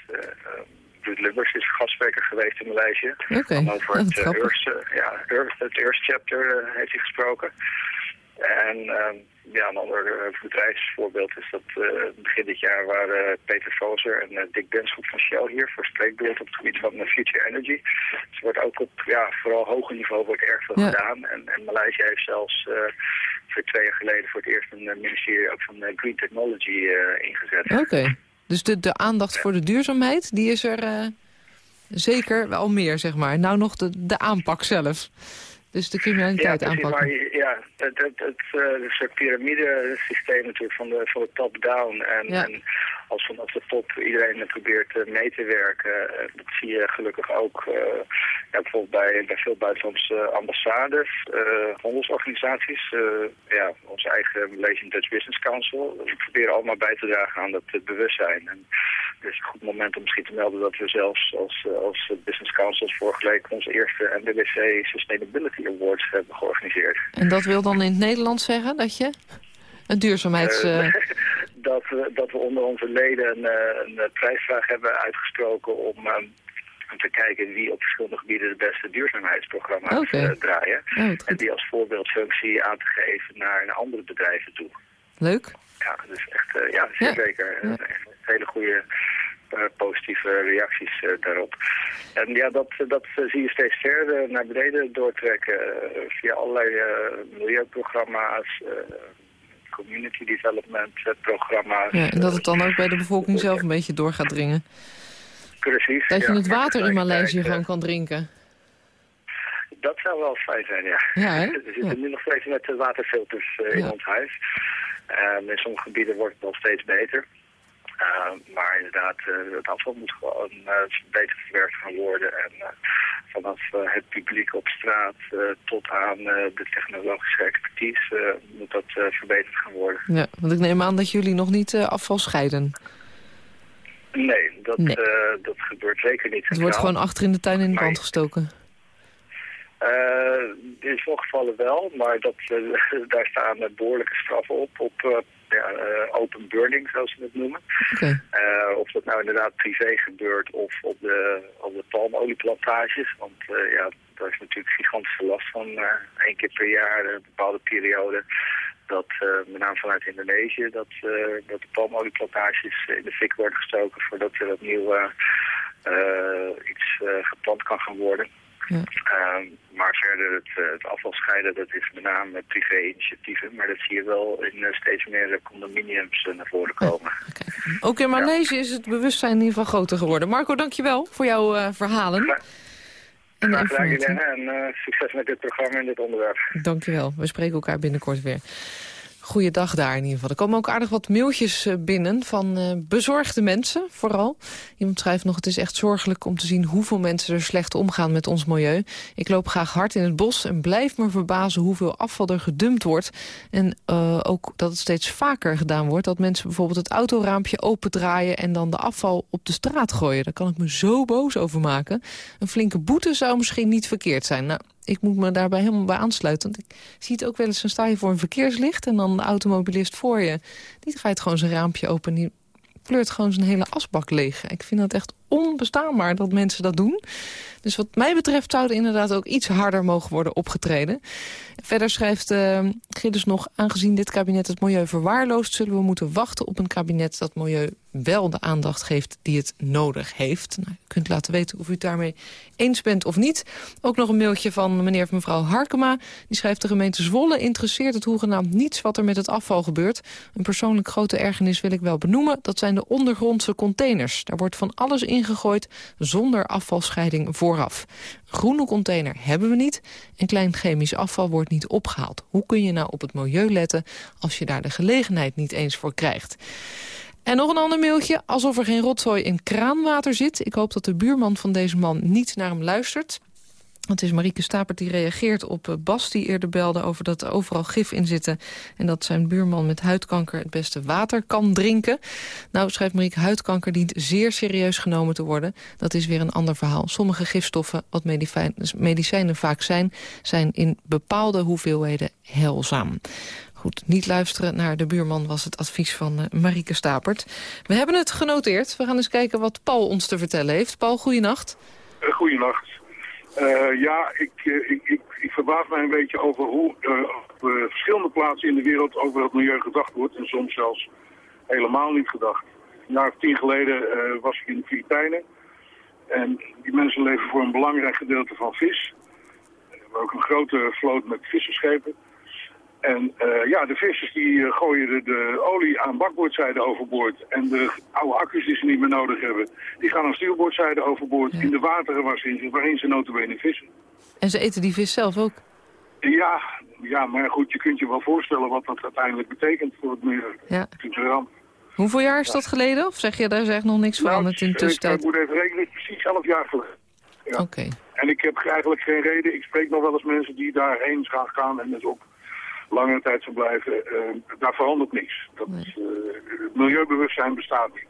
Ruud Lubbers is gastspreker geweest in Maleisië. Okay. Over het, eerste, ja, het chapter heeft hij gesproken. En uh, ja, een ander bedrijfsvoorbeeld is dat uh, begin dit jaar waren Peter Voser en Dick Benschop van Shell hier voor spreekbeeld op het gebied van Future Energy. Dus er wordt ook op ja, vooral hoger niveau wordt erg veel ja. gedaan. En, en Maleisië heeft zelfs voor twee jaar geleden voor het eerst een ministerie ook van Green Technology ingezet. Oké. Okay. Dus de, de aandacht voor de duurzaamheid, die is er zeker wel meer, zeg maar. Nou nog de, de aanpak zelf. Dus de criminaliteit ja, aanpakken. Maar, ja, het, het, het, het soort piramidesysteem natuurlijk van de, van de top-down. En, ja. en als vanaf de top iedereen probeert uh, mee te werken, uh, dat zie je gelukkig ook ja, bijvoorbeeld bij, bij veel buitenlandse ambassades, handelsorganisaties. ja, onze eigen Malaysian Dutch Business Council. We proberen allemaal bij te dragen aan dat bewustzijn. En het is een goed moment om misschien te melden dat we zelfs als, als Business Councils vorige week onze eerste NDBC Sustainability Awards hebben georganiseerd. En dat wil dan in het Nederlands zeggen dat je een duurzaamheids... Uh, dat, we, dat we onder onze leden een, een prijsvraag hebben uitgesproken om... Um, om te kijken wie op verschillende gebieden de beste duurzaamheidsprogramma's okay. uh, draaien. Oh, en die als voorbeeldfunctie aan te geven naar, andere bedrijven toe. Leuk. Ja, dus echt, ja, ja. zeker. Ja. Echt hele goede uh, positieve reacties uh, daarop. En ja, dat, dat zie je steeds verder naar beneden doortrekken via allerlei milieuprogramma's, community development programma's. Ja, en dat het dan ook bij de bevolking zelf een beetje door gaat dringen. Precies. Dat je ja, het water in Maleisië uh, gewoon kan drinken. Dat zou wel fijn zijn, ja. ja hè? We zitten ja. nu nog steeds met de waterfilters uh, in ons huis. En in sommige gebieden wordt het nog steeds beter. Uh, maar inderdaad, uh, het afval moet gewoon uh, beter verwerkt gaan worden. En vanaf het publiek op straat tot aan de technologische expertise moet dat verbeterd gaan worden. Ja, want ik neem aan dat jullie nog niet afval scheiden. Nee, dat, nee. dat gebeurt zeker niet. Het wordt gewoon achter in de tuin in de brand gestoken. in sommige gevallen wel, maar dat, daar staan behoorlijke straffen op, op ja, uh, open burning, zoals ze het noemen. Okay. Uh, of dat nou inderdaad privé gebeurt of op de, op de palmolieplantages. Want ja, daar is natuurlijk gigantische last van. één keer per jaar, een bepaalde periode. Dat met name vanuit Indonesië, dat, dat de palmolieplantages in de fik worden gestoken voordat er opnieuw iets geplant kan gaan worden. Ja. Uh, maar verder het, het afvalscheiden, dat is met name privé-initiatieven. Maar dat zie je wel in uh, steeds meer condominiums uh, naar voren komen. Ja, okay. Ook in Maleisië ja. is het bewustzijn in ieder geval groter geworden. Marco, dankjewel voor jouw uh, verhalen. Graag, en graag gedaan. En succes met dit programma en dit onderwerp. Dankjewel. We spreken elkaar binnenkort weer. Goeiedag daar in ieder geval. Er komen ook aardig wat mailtjes binnen van uh, bezorgde mensen, vooral. Iemand schrijft nog, het is echt zorgelijk om te zien hoeveel mensen er slecht omgaan met ons milieu. Ik loop graag hard in het bos en blijf me verbazen hoeveel afval er gedumpt wordt. En uh, ook dat het steeds vaker gedaan wordt. Dat mensen bijvoorbeeld het autoraampje opendraaien en dan de afval op de straat gooien. Daar kan ik me zo boos over maken. Een flinke boete zou misschien niet verkeerd zijn. Nou, ik moet me daarbij helemaal bij aansluiten. Want ik zie het ook wel eens, dan sta je voor een verkeerslicht... en dan de automobilist voor je, die draait gewoon zijn raampje open... en die pleurt gewoon zijn hele asbak leeg. Ik vind dat echt onbestaanbaar dat mensen dat doen. Dus wat mij betreft zou er inderdaad ook iets harder mogen worden opgetreden. Verder schrijft uh, Gilles nog... aangezien dit kabinet het milieu verwaarloost... zullen we moeten wachten op een kabinet dat milieu wel de aandacht geeft die het nodig heeft. Nou, u kunt laten weten of u het daarmee eens bent of niet. Ook nog een mailtje van meneer of mevrouw Harkema. Die schrijft de gemeente Zwolle interesseert het hoegenaamd niets wat er met het afval gebeurt. Een persoonlijk grote ergernis wil ik wel benoemen. Dat zijn de ondergrondse containers. Daar wordt van alles ingegooid zonder afvalscheiding vooraf. Groene container hebben we niet en klein chemisch afval wordt niet opgehaald. Hoe kun je nou op het milieu letten als je daar de gelegenheid niet eens voor krijgt? En nog een ander mailtje. Alsof er geen rotzooi in kraanwater zit. Ik hoop dat de buurman van deze man niet naar hem luistert. Het is Marieke Stapert die reageert op eh, Bas die eerder belde... over dat er overal gif in zitten... en dat zijn buurman met huidkanker het beste water kan drinken. Nou, schrijft Marieke, huidkanker dient zeer serieus genomen te worden. Dat is weer een ander verhaal. Sommige gifstoffen, wat medicijnen vaak zijn... zijn in bepaalde hoeveelheden helzaam. Goed, niet luisteren naar de buurman was het advies van uh, Marieke Stapert. We hebben het genoteerd. We gaan eens kijken wat Paul ons te vertellen heeft. Paul, goeienacht. Uh, goeienacht. Uh, ja, ik, ik, ik, ik, verbaas mij een beetje over hoe op verschillende plaatsen in de wereld over het milieu gedacht wordt. En soms zelfs helemaal niet gedacht. Een jaar of tien geleden was ik in de Filipijnen. En die mensen leven voor een belangrijk gedeelte van vis. We hebben ook een grote vloot met visserschepen. En uh, ja, de vissers die uh, gooien de, de, olie aan bakboordzijde overboord. En de oude accu's die ze niet meer nodig hebben, die gaan aan stuurboordzijde overboord. In de wateren waar ze, waarin ze notabene vissen. En ze eten die vis zelf ook? Ja, ja, maar goed, je kunt je wel voorstellen wat dat uiteindelijk betekent voor het milieu. Ja. ramp. Hoeveel jaar is dat geleden? Of zeg je, daar is echt nog niks veranderd nou, in de tussentijd? Ik moet even rekenen, precies elf jaar geleden. Ja. Oké. En ik heb eigenlijk geen reden. Ik spreek nog wel eens mensen die daarheen gaan en dus ook langere tijd zou blijven, uh, daar verandert niks. Dat, nee. uh, milieubewustzijn bestaat niet.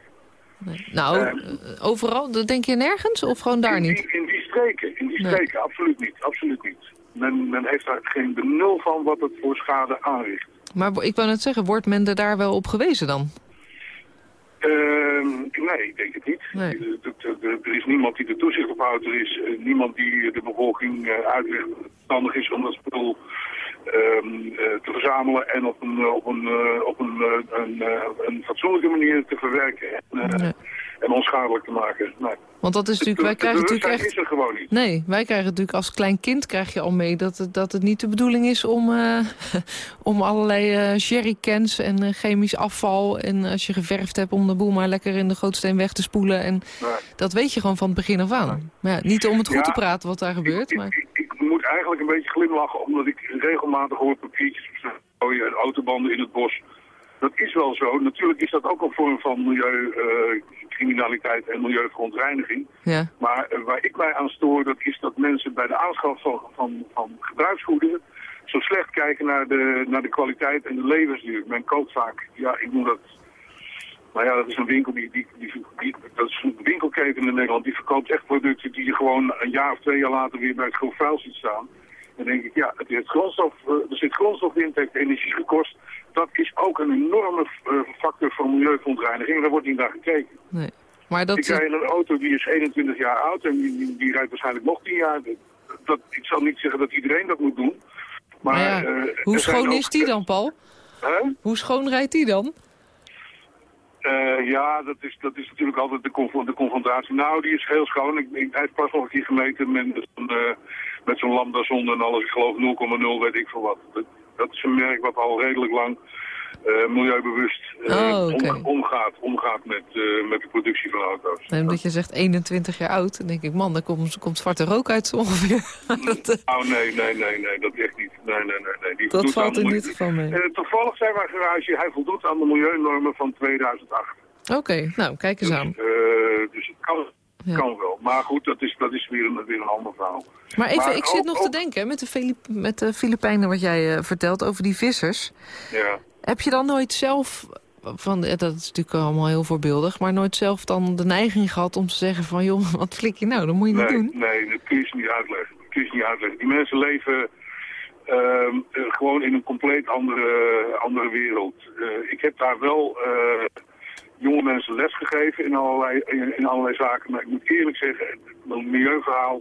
Nee. Nou, uh, overal, denk je nergens of gewoon daar in die, niet? In die streken, in die streken, nee. absoluut niet, absoluut niet. Men, men heeft daar geen benul van wat het voor schade aanricht. Maar ik wou net zeggen, wordt men er daar wel op gewezen dan? Ehm, nee, ik denk het niet. Nee. Er is niemand die er toezicht op houdt. Er is niemand die de bevolking uitlegt dat het is om dat spul te verzamelen en op een, op een, uh, op een, een, een, fatsoenlijke manier te verwerken. En onschadelijk te maken. Nee. Want dat is natuurlijk, wij krijgen natuurlijk echt... is er gewoon niet. Nee, wij krijgen natuurlijk als klein kind krijg je al mee dat het, dat het niet de bedoeling is om, om allerlei jerrycans en chemisch afval en als je geverfd hebt om de boel maar lekker in de gootsteen weg te spoelen. En nee. dat weet je gewoon van het begin af aan. Nee. Maar ja, niet om het goed ja, te praten wat daar gebeurt. Ik, maar... ik, ik, ik moet eigenlijk een beetje glimlachen omdat ik regelmatig hoor papiertjes gooien en autobanden in het bos. Dat is wel zo. Natuurlijk is dat ook een vorm van milieucriminaliteit uh, en milieuverontreiniging. Ja. Maar uh, waar ik mij aan stoor, dat is dat mensen bij de aanschaf van, van, van gebruiksgoederen zo slecht kijken naar de, naar de kwaliteit en de levensduur. Men koopt vaak, ja, ik noem dat... Maar ja, dat is een winkel die, die, die, die, dat is een winkelketen in Nederland. Die verkoopt echt producten die je gewoon een jaar of twee jaar later weer bij het grof vuil ziet staan. Dan denk ik, ja, het heeft grondstof, uh, er zit grondstof in, het heeft energie gekost. Dat is ook een enorme uh, factor voor milieuverontreiniging. Daar wordt niet naar gekeken. Nee. Maar dat ik rij in een auto die is 21 jaar oud en die, die, die rijdt waarschijnlijk nog 10 jaar. Dat, ik zal niet zeggen dat iedereen dat moet doen. Maar, maar ja, uh, hoe schoon ook, is die dan, Paul? Huh? Hoe schoon rijdt die dan? Uh, ja, dat is, dat is natuurlijk altijd de, de confrontatie. Nou, die is heel schoon. Ik, heeft pas nog een keer gemeten met zo'n met zo'n lambda-zonde en alles. Ik geloof 0,0 weet ik veel wat. Dat, is een merk wat al redelijk lang uh, milieubewust oh, okay. om, omgaat, omgaat met, met de productie van auto's. Nee, omdat je zegt 21 jaar oud, dan denk ik, man, daar komt, komt zwarte rook uit zo ongeveer. dat, oh nee, nee, nee, nee, dat echt niet. Nee, nee, nee, nee. Die dat valt in dit geval mee. toevallig zijn mijn garage, hij voldoet aan de milieunormen van 2008. Oké, okay, nou, kijk eens dus, aan. Dus het kan, ja. kan wel. Maar goed, dat is, dat is weer, een, weer een ander verhaal. Maar even, maar ik ook, zit nog ook... te denken met de, Filip met de Filipijnen wat jij uh, vertelt over die vissers. Ja. Heb je dan nooit zelf, van, dat is natuurlijk allemaal heel voorbeeldig... maar nooit zelf dan de neiging gehad om te zeggen van... joh, wat flik je nou, dat moet je nee, niet doen? Nee, dat kun je ze niet uitleggen. Dat kun je ze niet uitleggen. Die mensen leven... Uh, uh, gewoon in een compleet andere, andere wereld. Uh, ik heb daar wel jonge mensen lesgegeven in allerlei, in, in, allerlei zaken. Maar ik moet eerlijk zeggen, het milieuverhaal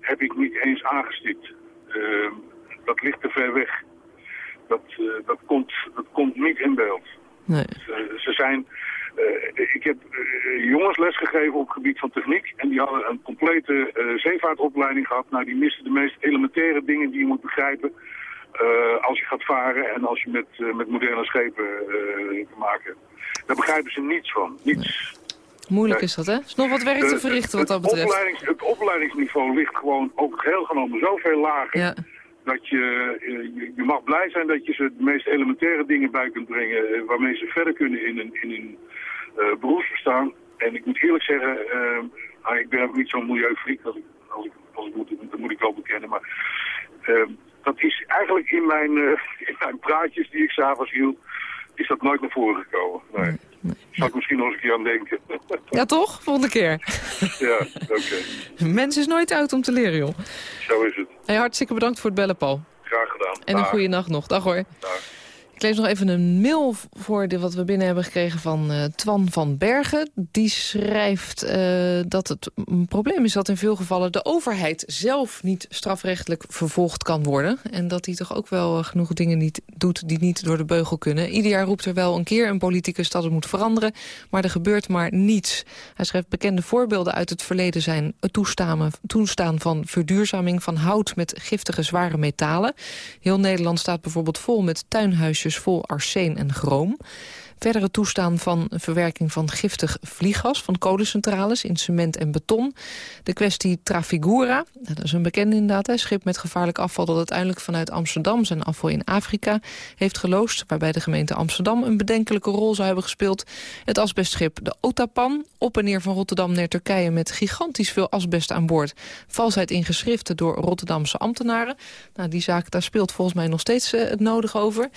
heb ik niet eens aangestipt. Uh, dat ligt te ver weg. Dat, uh, dat, komt, dat komt niet in beeld. Nee. Ze, ze zijn... Uh, ik heb jongens lesgegeven op het gebied van techniek. En die hadden een complete zeevaartopleiding gehad. Nou, die misten de meest elementaire dingen die je moet begrijpen... Uh, als je gaat varen en als je met, uh, met moderne schepen uh, te maken hebt. Daar begrijpen ze niets van. Niets. Moeilijk is dat, hè? is nog wat werk te verrichten wat dat betreft. Opleidings, het opleidingsniveau ligt gewoon ook heel genomen zoveel lager... Ja. Dat je, je, je mag blij zijn dat je ze de meest elementaire dingen bij kunt brengen... waarmee ze verder kunnen in een, in een beroepsbestaan. En ik moet eerlijk zeggen, uh, ik ben ook niet zo'n ik, als ik, als ik moet, dat moet ik wel bekennen. Maar dat is eigenlijk in mijn, in mijn praatjes die ik s'avonds hield, is dat nooit naar voren gekomen. Zou ik misschien nog eens een keer aan denken. Ja, toch? Volgende keer. Ja, oké. Mens is nooit oud om te leren, joh. Zo is het. Hey, hartstikke bedankt voor het bellen, Paul. Graag gedaan. En een goede nacht nog. Dag hoor. Dag. Ik lees nog even een mail voor de, wat we binnen hebben gekregen van uh, Twan van Bergen. Die schrijft uh, dat het een probleem is dat in veel gevallen de overheid zelf niet strafrechtelijk vervolgd kan worden. En dat hij toch ook wel uh, genoeg dingen niet doet die niet door de beugel kunnen. Ieder jaar roept er wel een keer een politicus dat het moet veranderen, maar er gebeurt maar niets. Hij schrijft bekende voorbeelden uit het verleden zijn het toestaan, toestaan van verduurzaming van hout met giftige zware metalen. Heel Nederland staat bijvoorbeeld vol met tuinhuisjes vol arsen en chroom. Verdere toestaan van verwerking van giftig vlieggas van kolencentrales in cement en beton. De kwestie Trafigura, nou, dat is een bekende inderdaad, hè, schip met gevaarlijk afval dat uiteindelijk vanuit Amsterdam zijn afval in Afrika heeft geloosd, waarbij de gemeente Amsterdam een bedenkelijke rol zou hebben gespeeld. Het asbestschip de Otapan, op en neer van Rotterdam naar Turkije met gigantisch veel asbest aan boord. Valsheid in geschriften door Rotterdamse ambtenaren. Nou, die zaak, daar speelt volgens mij nog steeds uh, het nodig over.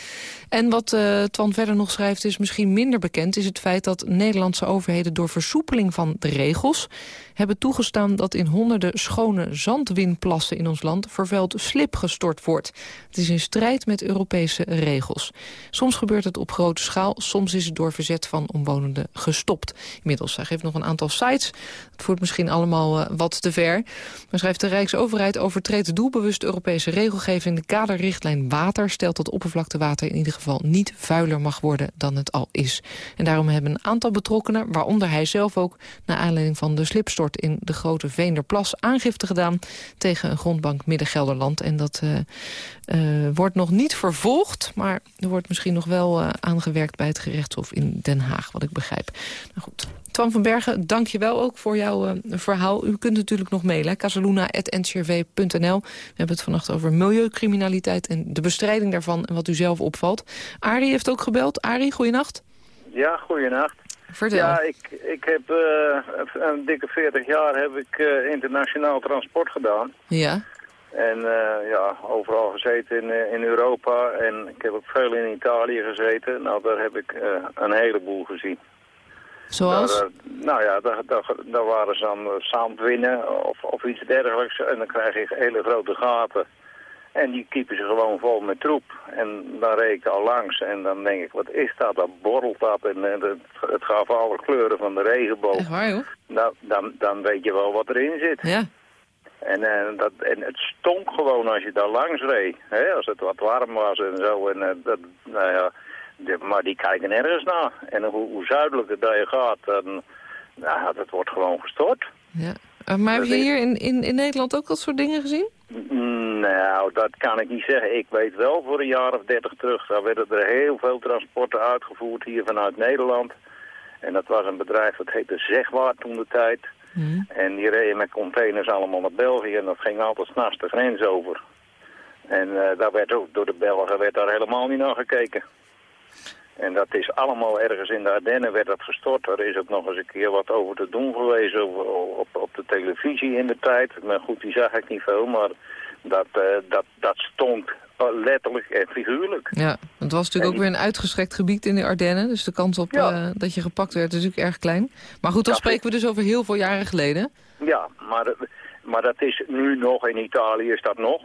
En wat uh, Twan verder nog schrijft is misschien minder bekend... is het feit dat Nederlandse overheden door versoepeling van de regels... hebben toegestaan dat in honderden schone zandwinplassen in ons land... vervuild slip gestort wordt. Het is in strijd met Europese regels. Soms gebeurt het op grote schaal, soms is het door verzet van omwonenden gestopt. Inmiddels, hij geeft nog een aantal sites. Het voert misschien allemaal uh, wat te ver. Maar schrijft de Rijksoverheid overtreedt doelbewust Europese regelgeving. De kaderrichtlijn water stelt dat oppervlaktewater in ieder geval niet vuiler mag worden dan het al is. En daarom hebben een aantal betrokkenen, waaronder hij zelf ook... naar aanleiding van de slipstort in de Grote Veenderplas aangifte gedaan... tegen een grondbank Midden-Gelderland. En dat uh, uh, wordt nog niet vervolgd, maar er wordt misschien nog wel uh, aangewerkt... bij het gerechtshof in Den Haag, wat ik begrijp. Nou goed, Twan van Bergen, dank je wel ook voor jouw verhaal. U kunt natuurlijk nog mailen, casaluna.ncrv.nl. We hebben het vannacht over milieucriminaliteit en de bestrijding daarvan... en wat u zelf opvalt. Arie heeft ook gebeld. Arie, goeienacht. Ja, goeienacht. Vertel. Ja, ik, ik heb uh, een dikke 40 jaar heb ik uh, internationaal transport gedaan. Ja. En uh, ja, overal gezeten in, in Europa en ik heb ook veel in Italië gezeten. Nou, daar heb ik een heleboel gezien. Zoals? Daar, nou ja, daar, daar, daar waren ze aan zandwinnen of, of iets dergelijks en dan krijg je hele grote gaten. En die kiepen ze gewoon vol met troep. En dan reed ik al langs en dan denk ik, wat is dat? Dat borrelt dat en, en het, het gaf alle kleuren van de regenboog. Echt waar, joh? Nou, dan, dan weet je wel wat erin zit. Ja. En, en, dat, en het stonk gewoon als je daar langs reed. Hè? Als het wat warm was en zo. En, dat, nou ja, de, maar die kijken nergens naar. En hoe, hoe zuidelijker dat je gaat, dan, nou, dat wordt gewoon gestort. Ja. Maar heb je hier in, in, in Nederland ook dat soort dingen gezien? Nou, dat kan ik niet zeggen. Ik weet wel, voor een jaar of dertig terug, daar werden er heel veel transporten uitgevoerd hier vanuit Nederland. En dat was een bedrijf dat heette Zegwaard toen de tijd. Mm. En die reden met containers allemaal naar België en dat ging altijd s'nachts de grens over. En uh, daar werd ook door de Belgen werd daar helemaal niet naar gekeken. En dat is allemaal ergens in de Ardennen werd dat gestort. Er is ook nog eens een keer wat over te doen geweest over, op, op de televisie in de tijd. Maar goed, die zag ik niet veel, maar dat, uh, dat, dat stond letterlijk en figuurlijk. Ja, het was natuurlijk ook weer een uitgestrekt gebied in de Ardennen. Dus de kans op ja. uh, dat je gepakt werd is natuurlijk erg klein. Maar goed, dan spreken we dus over heel veel jaren geleden. Ja, maar, maar dat is nu nog, in Italië is dat nog.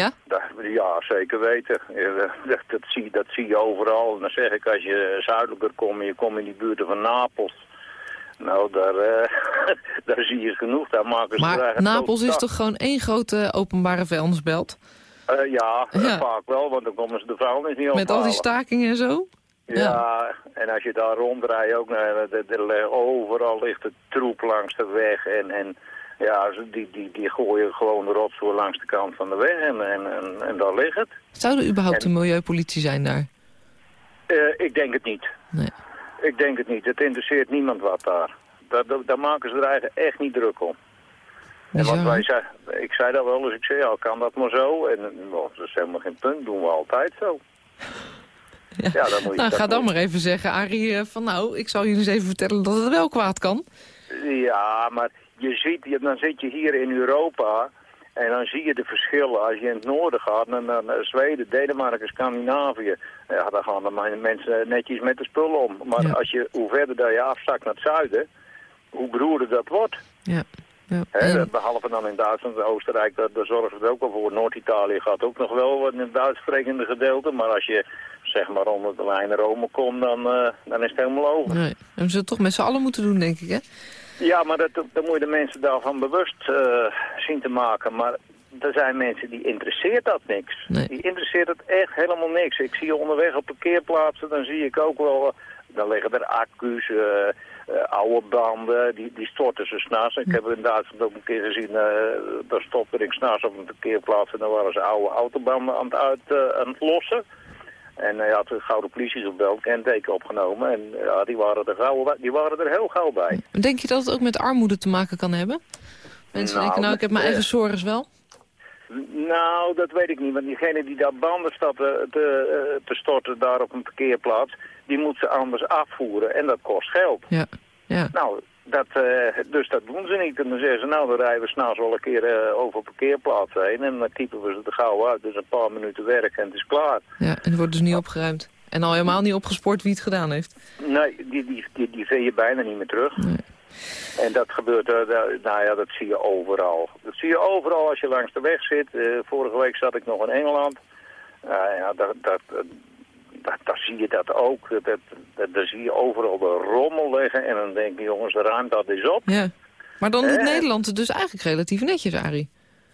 Ja? Dat, ja, zeker weten. Dat, dat, zie, dat zie je overal. En dan zeg ik, als je zuidelijker komt en je komt in die buurten van Napels... Nou, daar, uh, daar zie je genoeg. Daar maken ze maar Napels is toch gewoon één grote openbare vuilnisbelt? Uh, ja, ja, vaak wel, want dan komen ze de vuilnis niet op. Met al die stakingen en zo? Ja, ja, en als je daar rondrijdt ook, nou, de, de, de, overal ligt het troep langs de weg en... en ja, die, die, die gooien gewoon de rotzooi langs de kant van de weg en, en, en, en daar ligt het. Zou er überhaupt en, een milieupolitie zijn daar? Uh, ik denk het niet. Nee. Ik denk het niet. Het interesseert niemand wat daar. Daar, daar, daar maken ze er eigenlijk echt niet druk om. En wat wij zei, ik zei dat wel eens, ik zei ja, kan dat maar zo? En nou, dat is helemaal geen punt, doen we altijd zo. Ja, dan moet je, Nou, ga dan moet- maar even zeggen, Arie, eh, van nou, ik zal jullie eens even vertellen dat het wel kwaad kan. Ja, maar je ziet, dan zit je hier in Europa en dan zie je de verschillen. Als je in het noorden gaat, naar, naar, naar Zweden, Denemarken, Scandinavië, ja, dan gaan de mensen netjes met de spullen om. Maar Ja. als je, hoe verder dat je afzakt naar het zuiden, hoe beroerder dat wordt. Ja. ja. Behalve dan in Duitsland en Oostenrijk, daar, daar zorgen ze er ook wel voor. Noord-Italië gaat ook nog wel wat in het Duits sprekende gedeelte. Maar als je zeg maar onder de lijn Rome komt, dan, eh, dan is het helemaal over. Nee. En we zullen het toch met z'n allen moeten doen, denk ik, hè? Ja, maar dat, dan moet je de mensen daarvan bewust eh, zien te maken. Maar er zijn mensen die interesseert dat niks. Nee. Die interesseert het echt helemaal niks. Ik zie onderweg op parkeerplaatsen, dan zie ik ook wel... eh, dan liggen er accu's, eh, oude banden, die, die storten ze s'nachts. Ik heb in Duitsland ook een keer gezien, daar stopte ik s'nachts op een parkeerplaats... en dan waren ze oude autobanden aan het, uit, aan het lossen. En hij had de gouden politie gebeld, kenteken opgenomen. En ja, die waren, er gauw, die waren er heel gauw bij. Denk je dat het ook met armoede te maken kan hebben? Mensen Nou, denken, nou, ik heb mijn eh, eigen zorgens wel. Nou, dat weet ik niet. Want diegene die daar banden staat te, te, eh, te storten daar op een parkeerplaats... die moet ze anders afvoeren. En dat kost geld. Ja, ja. Nou, dat, eh, dus dat doen ze niet. En dan zeggen ze, nou, dan rijden we s'nachts wel een keer eh, over parkeerplaatsen heen. En dan typen we ze er gauw uit. Dus een paar minuten werk en het is klaar. ja. En het wordt dus niet opgeruimd. En al helemaal niet opgespoord wie het gedaan heeft. Nee, die, die, die, die vind je bijna niet meer terug. Nee. En dat gebeurt, daar- nou ja, dat zie je overal. Dat zie je overal als je langs de weg zit. Vorige week zat ik nog in Engeland. Uh, ja, daar, daar, daar, daar zie je dat ook. Dat, dat, dat- daar zie je overal de rommel liggen. En dan denk je, jongens, ruim dat is op. Ja. Maar dan doet Eh. Nederland het dus eigenlijk relatief netjes, Arie.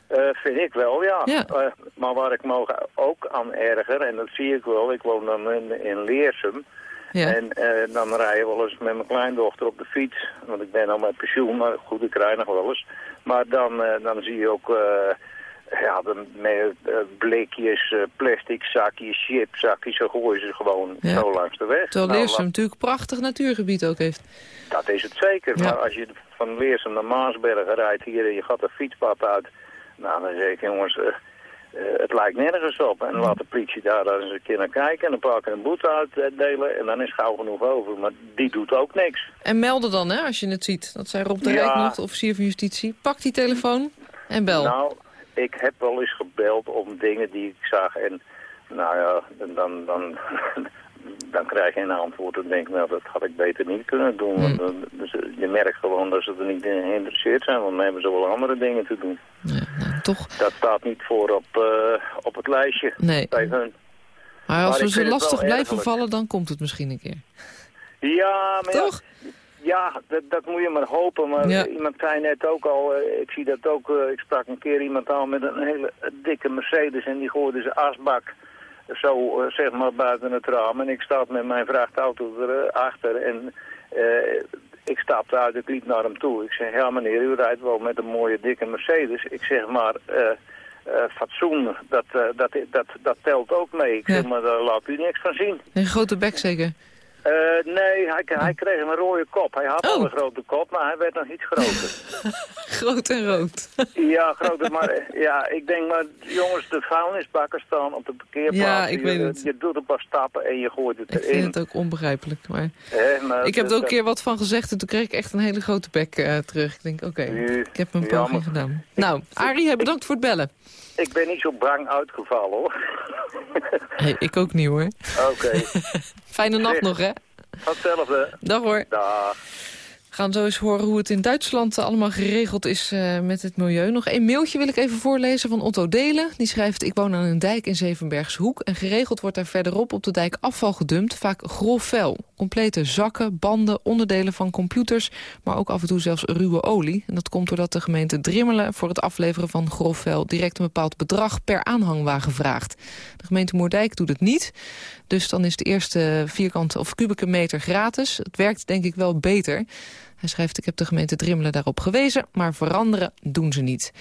Eh, vind ik wel, ja. Ja. Eh, maar waar ik me ook aan erger, en dat zie ik wel, ik woon dan in, in Leersum. Ja. En dan rij je wel eens met mijn kleindochter op de fiets. Want ik ben al met pensioen, maar goed, ik rij nog wel eens. Maar dan, dan zie je ook ja, dan met eh, blikjes, eh, plastic zakjes, chipzakjes. Zo gooien ze gewoon Ja. zo langs de weg. Terwijl Nou, Leersum natuurlijk een prachtig natuurgebied ook heeft. dat is het zeker. Ja. Maar als je van Leersum naar Maasbergen rijdt hier en je gaat er fietspad uit. Nou, dan zeg ik, jongens, eh, het lijkt nergens op. En laat de politie daar dan eens een keer naar kijken. En dan pakken een boete uitdelen. En dan is gauw genoeg over. Maar die doet ook niks. En melden dan, hè, als je het ziet. Dat zei Rob de Ja. Rijk nog, de officier van justitie. Pak die telefoon en bel. Nou, ik heb wel eens gebeld om dingen die ik zag. En nou ja, dan, dan, dan krijg je een antwoord. Dan denk ik, nou, dat had ik beter niet kunnen doen. Hmm. Want, dan- dus, eh, je merkt gewoon dat ze er niet in geïnteresseerd zijn. Want dan hebben ze wel andere dingen te doen. Ja, nou, toch. Dat staat niet voor op, eh, op het lijstje Nee. bij hun. Maar als Maar we ze lastig blijven vallen, dan komt het misschien een keer. Ja, maar Toch? Ja, dat, dat moet je maar hopen. Maar Ja. iemand zei net ook al, eh, ik zie dat ook, eh, ik sprak een keer iemand aan met een hele dikke Mercedes en die gooide zijn asbak zo eh, zeg maar buiten het raam. En ik sta met mijn vrachtauto erachter en ik stapte uit, ik liep naar hem toe. Ik zeg, ja meneer, u rijdt wel met een mooie dikke Mercedes. Ik zeg maar, eh, eh, fatsoen, dat, dat, dat, dat telt ook mee. Ik Ja. zeg, maar daar laat u niks van zien. Een grote bek zeker. Eh, nee, hij, hij kreeg een rode kop. Hij had Oh. al een grote kop, maar hij werd nog iets groter. Groot en rood. ja, groter, maar eh, ja, ik denk maar, jongens, de vuilnisbakken staan op de parkeerplaats. Ja, ik je, weet het. Je doet een paar stappen en je gooit het Ik erin. vind het ook onbegrijpelijk. Maar Hè, maar ik heb er ook een keer wat van gezegd en toen kreeg ik echt een hele grote bek eh, terug. Ik denk, oké, ik heb mijn poging gedaan. Nou, Arie, bedankt voor het bellen. Ik ben niet zo bang uitgevallen, hoor. Hey, ik ook niet hoor. Oké, Fijne nacht nog, hè? hetzelfde. Dag hoor. Dag. Gaan zo eens horen hoe het in Duitsland allemaal geregeld is eh, met het milieu. Nog een mailtje wil ik even voorlezen van Otto Delen. Die schrijft, ik woon aan een dijk in Zevenbergshoek... en geregeld wordt daar verderop op de dijk afval gedumpt, vaak grof vuil. Complete zakken, banden, onderdelen van computers... maar ook af en toe zelfs ruwe olie. En dat komt doordat de gemeente Drimmelen voor het afleveren van grof vuil... direct een bepaald bedrag per aanhangwagen vraagt. De gemeente Moerdijk doet het niet... Dus dan is de eerste vierkante of kubieke meter gratis. Het werkt denk ik wel beter. Hij schrijft, ik heb de gemeente Drimmelen daarop gewezen... maar veranderen doen ze niet.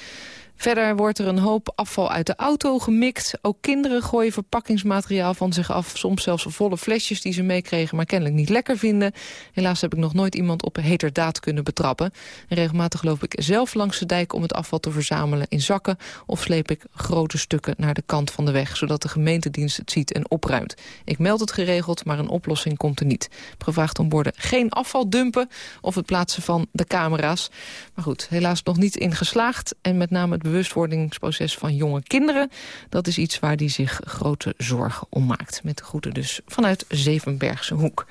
Verder wordt er een hoop afval uit de auto gemikt. Ook kinderen gooien verpakkingsmateriaal van zich af. Soms zelfs volle flesjes die ze meekregen, maar kennelijk niet lekker vinden. Helaas heb ik nog nooit iemand op heterdaad kunnen betrappen. En regelmatig loop ik zelf langs de dijk om het afval te verzamelen in zakken... of sleep ik grote stukken naar de kant van de weg... zodat de gemeentedienst het ziet en opruimt. Ik meld het geregeld, maar een oplossing komt er niet. Ik gevraagd om borden geen afval dumpen of het plaatsen van de camera's. Maar goed, helaas nog niet in geslaagd. En met name het bewustwordingsproces van jonge kinderen... dat is iets waar hij zich grote zorgen om maakt. Met de groeten dus vanuit Zevenbergse Hoek.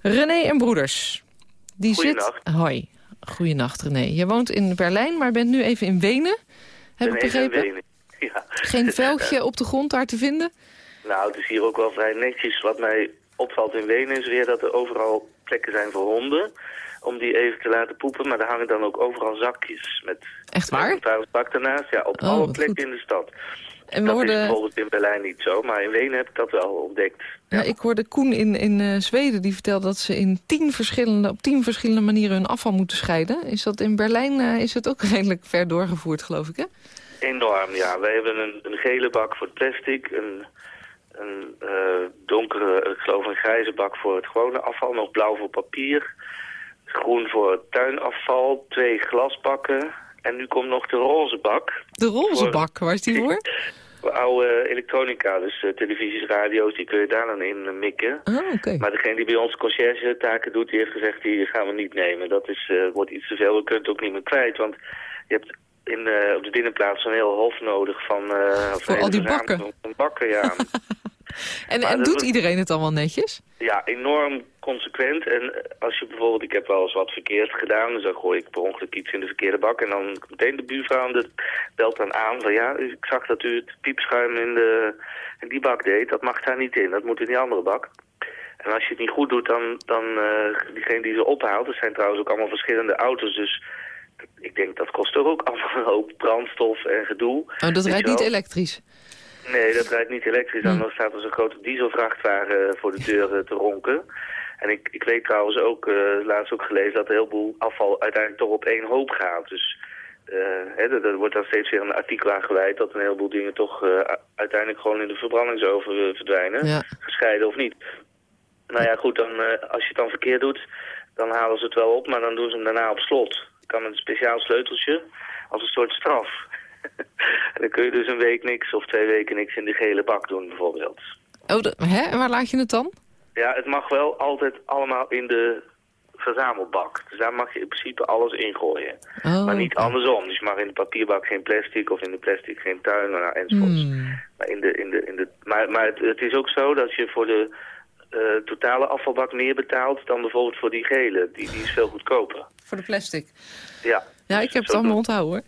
René en Broeders. Die zit... Hoi. Goedenacht, René. Je woont in Berlijn, maar bent nu even in Wenen. Heb ik begrepen? Ja. Geen veldje op de grond daar te vinden? Nou, het is hier ook wel vrij netjes. Wat mij opvalt in Wenen is weer dat er overal plekken zijn voor honden om die even te laten poepen. Maar daar hangen dan ook overal zakjes met... Echt waar? Bak ernaast, ja, op Oh, alle plekken in de stad. En we dat hoorden... is bijvoorbeeld in Berlijn niet zo, maar in Wenen heb ik dat wel ontdekt. Ja, ik hoorde Koen in, in eh, Zweden, die vertelde dat ze in tien verschillende, op tien verschillende manieren hun afval moeten scheiden. Is dat in Berlijn eh, is het ook redelijk ver doorgevoerd, geloof ik, hè? Enorm, ja. Wij hebben een, een gele bak voor het plastic, een, een eh, donkere, ik geloof een grijze bak voor het gewone afval, nog blauw voor papier, groen voor tuinafval, twee glasbakken en nu komt nog de roze bak. De roze Voor- bak, waar is die voor? Voor oude elektronica, dus eh, televisies, radio's, die kun je daar dan in eh, mikken. Ah. Maar degene die bij ons conciërge taken doet, die heeft gezegd, die gaan we niet nemen. Dat is, eh, wordt iets te veel, we kunnen het ook niet meer kwijt. Want je hebt in, op de binnenplaats een heel hof nodig van... Voor al die bakken. Van bakken, ja. En, en dat doet iedereen het allemaal netjes? ja, enorm consequent. En eh, als je bijvoorbeeld, ik heb wel eens wat verkeerd gedaan, dus dan gooi ik per ongeluk iets in de verkeerde bak. En dan meteen de buurvrouw de, belt dan aan van ja, ik zag dat u het piepschuim in, de, in die bak deed. Dat mag daar niet in, dat moet in die andere bak. En als je het niet goed doet, dan, dan eh, diegene die ze ophaalt, er zijn trouwens ook allemaal verschillende auto's, dus ik denk dat kost toch ook allemaal een hoop brandstof en gedoe. Oh, dat rijdt niet elektrisch. Nee, dat rijdt niet elektrisch aan. Hm. Dan staat er zo'n grote dieselvrachtwagen eh, voor de deur eh, te ronken. En ik, ik weet trouwens ook, eh, laatst ook gelezen, dat een heleboel afval uiteindelijk toch op één hoop gaat. Dus hè, er, wordt dan steeds weer een artikel aan gewijd dat een heleboel dingen toch uiteindelijk gewoon in de verbrandingsoven eh, verdwijnen. Ja. Gescheiden of niet. Nou ja, goed, dan, als je het dan verkeerd doet, dan halen ze het wel op, maar dan doen ze hem daarna op slot. kan met een speciaal sleuteltje als een soort straf. en dan kun je dus een week niks of twee weken niks in die gele bak doen bijvoorbeeld. Oh, de- hè? En waar laat je het dan? Ja, het mag wel altijd allemaal in de verzamelbak. Dus daar mag je in principe alles ingooien. Oh, maar niet andersom. Dus je mag in de papierbak geen plastic of in de plastic geen tuin nou, enzovoorts. Hmm. Maar, in de, in de, in de, maar, maar het, het is ook zo dat je voor de eh, totale afvalbak meer betaalt dan bijvoorbeeld voor die gele. Die, die is veel goedkoper. Voor de plastic. Ja. Ja, ik heb het allemaal onthouden, hoor.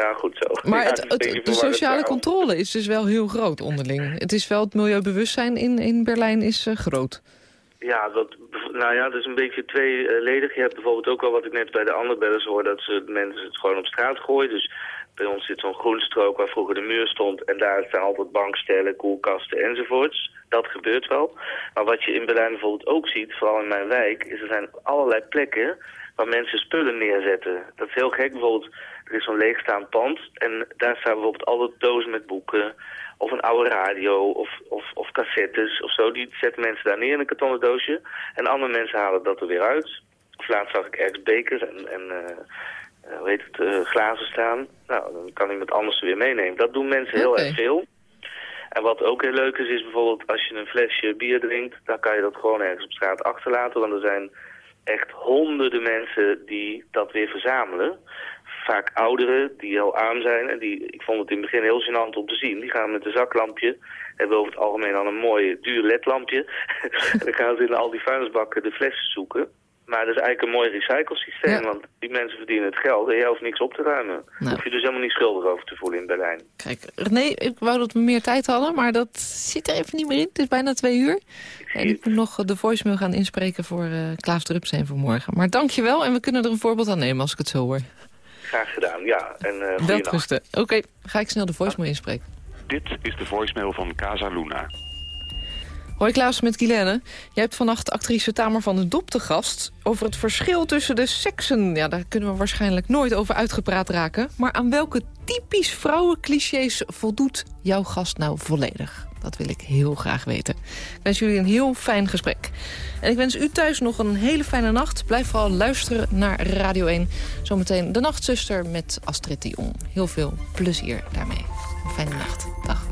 Ja, goed zo. Maar Ja, het, beetje de sociale controle is dus wel heel groot onderling. Het is wel het milieubewustzijn in, in Berlijn is eh, groot. Ja, dat, nou ja, dat is een beetje tweeledig. Je hebt bijvoorbeeld ook wel wat ik net bij de andere bellers hoor, dat ze mensen het gewoon op straat gooien. Dus bij ons zit zo'n groenstrook waar vroeger de muur stond en daar staan altijd bankstellen, koelkasten enzovoorts. Dat gebeurt wel. Maar wat je in Berlijn bijvoorbeeld ook ziet, vooral in mijn wijk, is er zijn allerlei plekken waar mensen spullen neerzetten. Dat is heel gek. Bijvoorbeeld, er is zo'n leegstaand pand en daar staan bijvoorbeeld alle dozen met boeken of een oude radio of, of, of cassettes of zo. Die zetten mensen daar neer in een kartonnen doosje. En andere mensen halen dat er weer uit. Of laatst zag ik ergens bekers en, en eh, hoe heet het, eh, glazen staan. Nou, dan kan iemand anders ze weer meenemen. Dat doen mensen heel erg veel. En wat ook heel leuk is, is bijvoorbeeld als je een flesje bier drinkt, dan kan je dat gewoon ergens op straat achterlaten. Want er zijn echt honderden mensen die dat weer verzamelen. Vaak ouderen die heel arm zijn en die, ik vond het in het begin heel gênant om te zien. Die gaan met een zaklampje, hebben over het algemeen al een mooi duur ledlampje. en dan gaan ze in al die vuilnisbakken de flessen zoeken. Maar dat is eigenlijk een mooi recyclesysteem, Ja. want die mensen verdienen het geld en jij hoeft niks op te ruimen. Nou. Hoef je dus helemaal niet schuldig over te voelen in Berlijn. Kijk, René, ik wou dat we meer tijd hadden, maar dat zit er even niet meer in. Het is bijna twee uur. En ik moet nog de voicemail gaan inspreken voor eh Klaas Drupsteen voor morgen. Maar dank je wel en we kunnen er een voorbeeld aan nemen als ik het zo hoor. Graag gedaan, ja. En uh. Oké, ga ik snel de voicemail inspreken. Dit is de voicemail van Casa Luna. Hoi Klaas met Guilaine. Jij hebt vannacht actrice Tamer van den Dop te gast... over het verschil tussen de seksen. Ja, daar kunnen we waarschijnlijk nooit over uitgepraat raken. Maar aan welke typisch vrouwenclichés voldoet jouw gast nou volledig? Dat wil ik heel graag weten. Ik wens jullie een heel fijn gesprek. En ik wens u thuis nog een hele fijne nacht. Blijf vooral luisteren naar Radio 1. Zometeen de Nachtzuster met Astrid de Jong. Heel veel plezier daarmee. Een fijne nacht. Dag.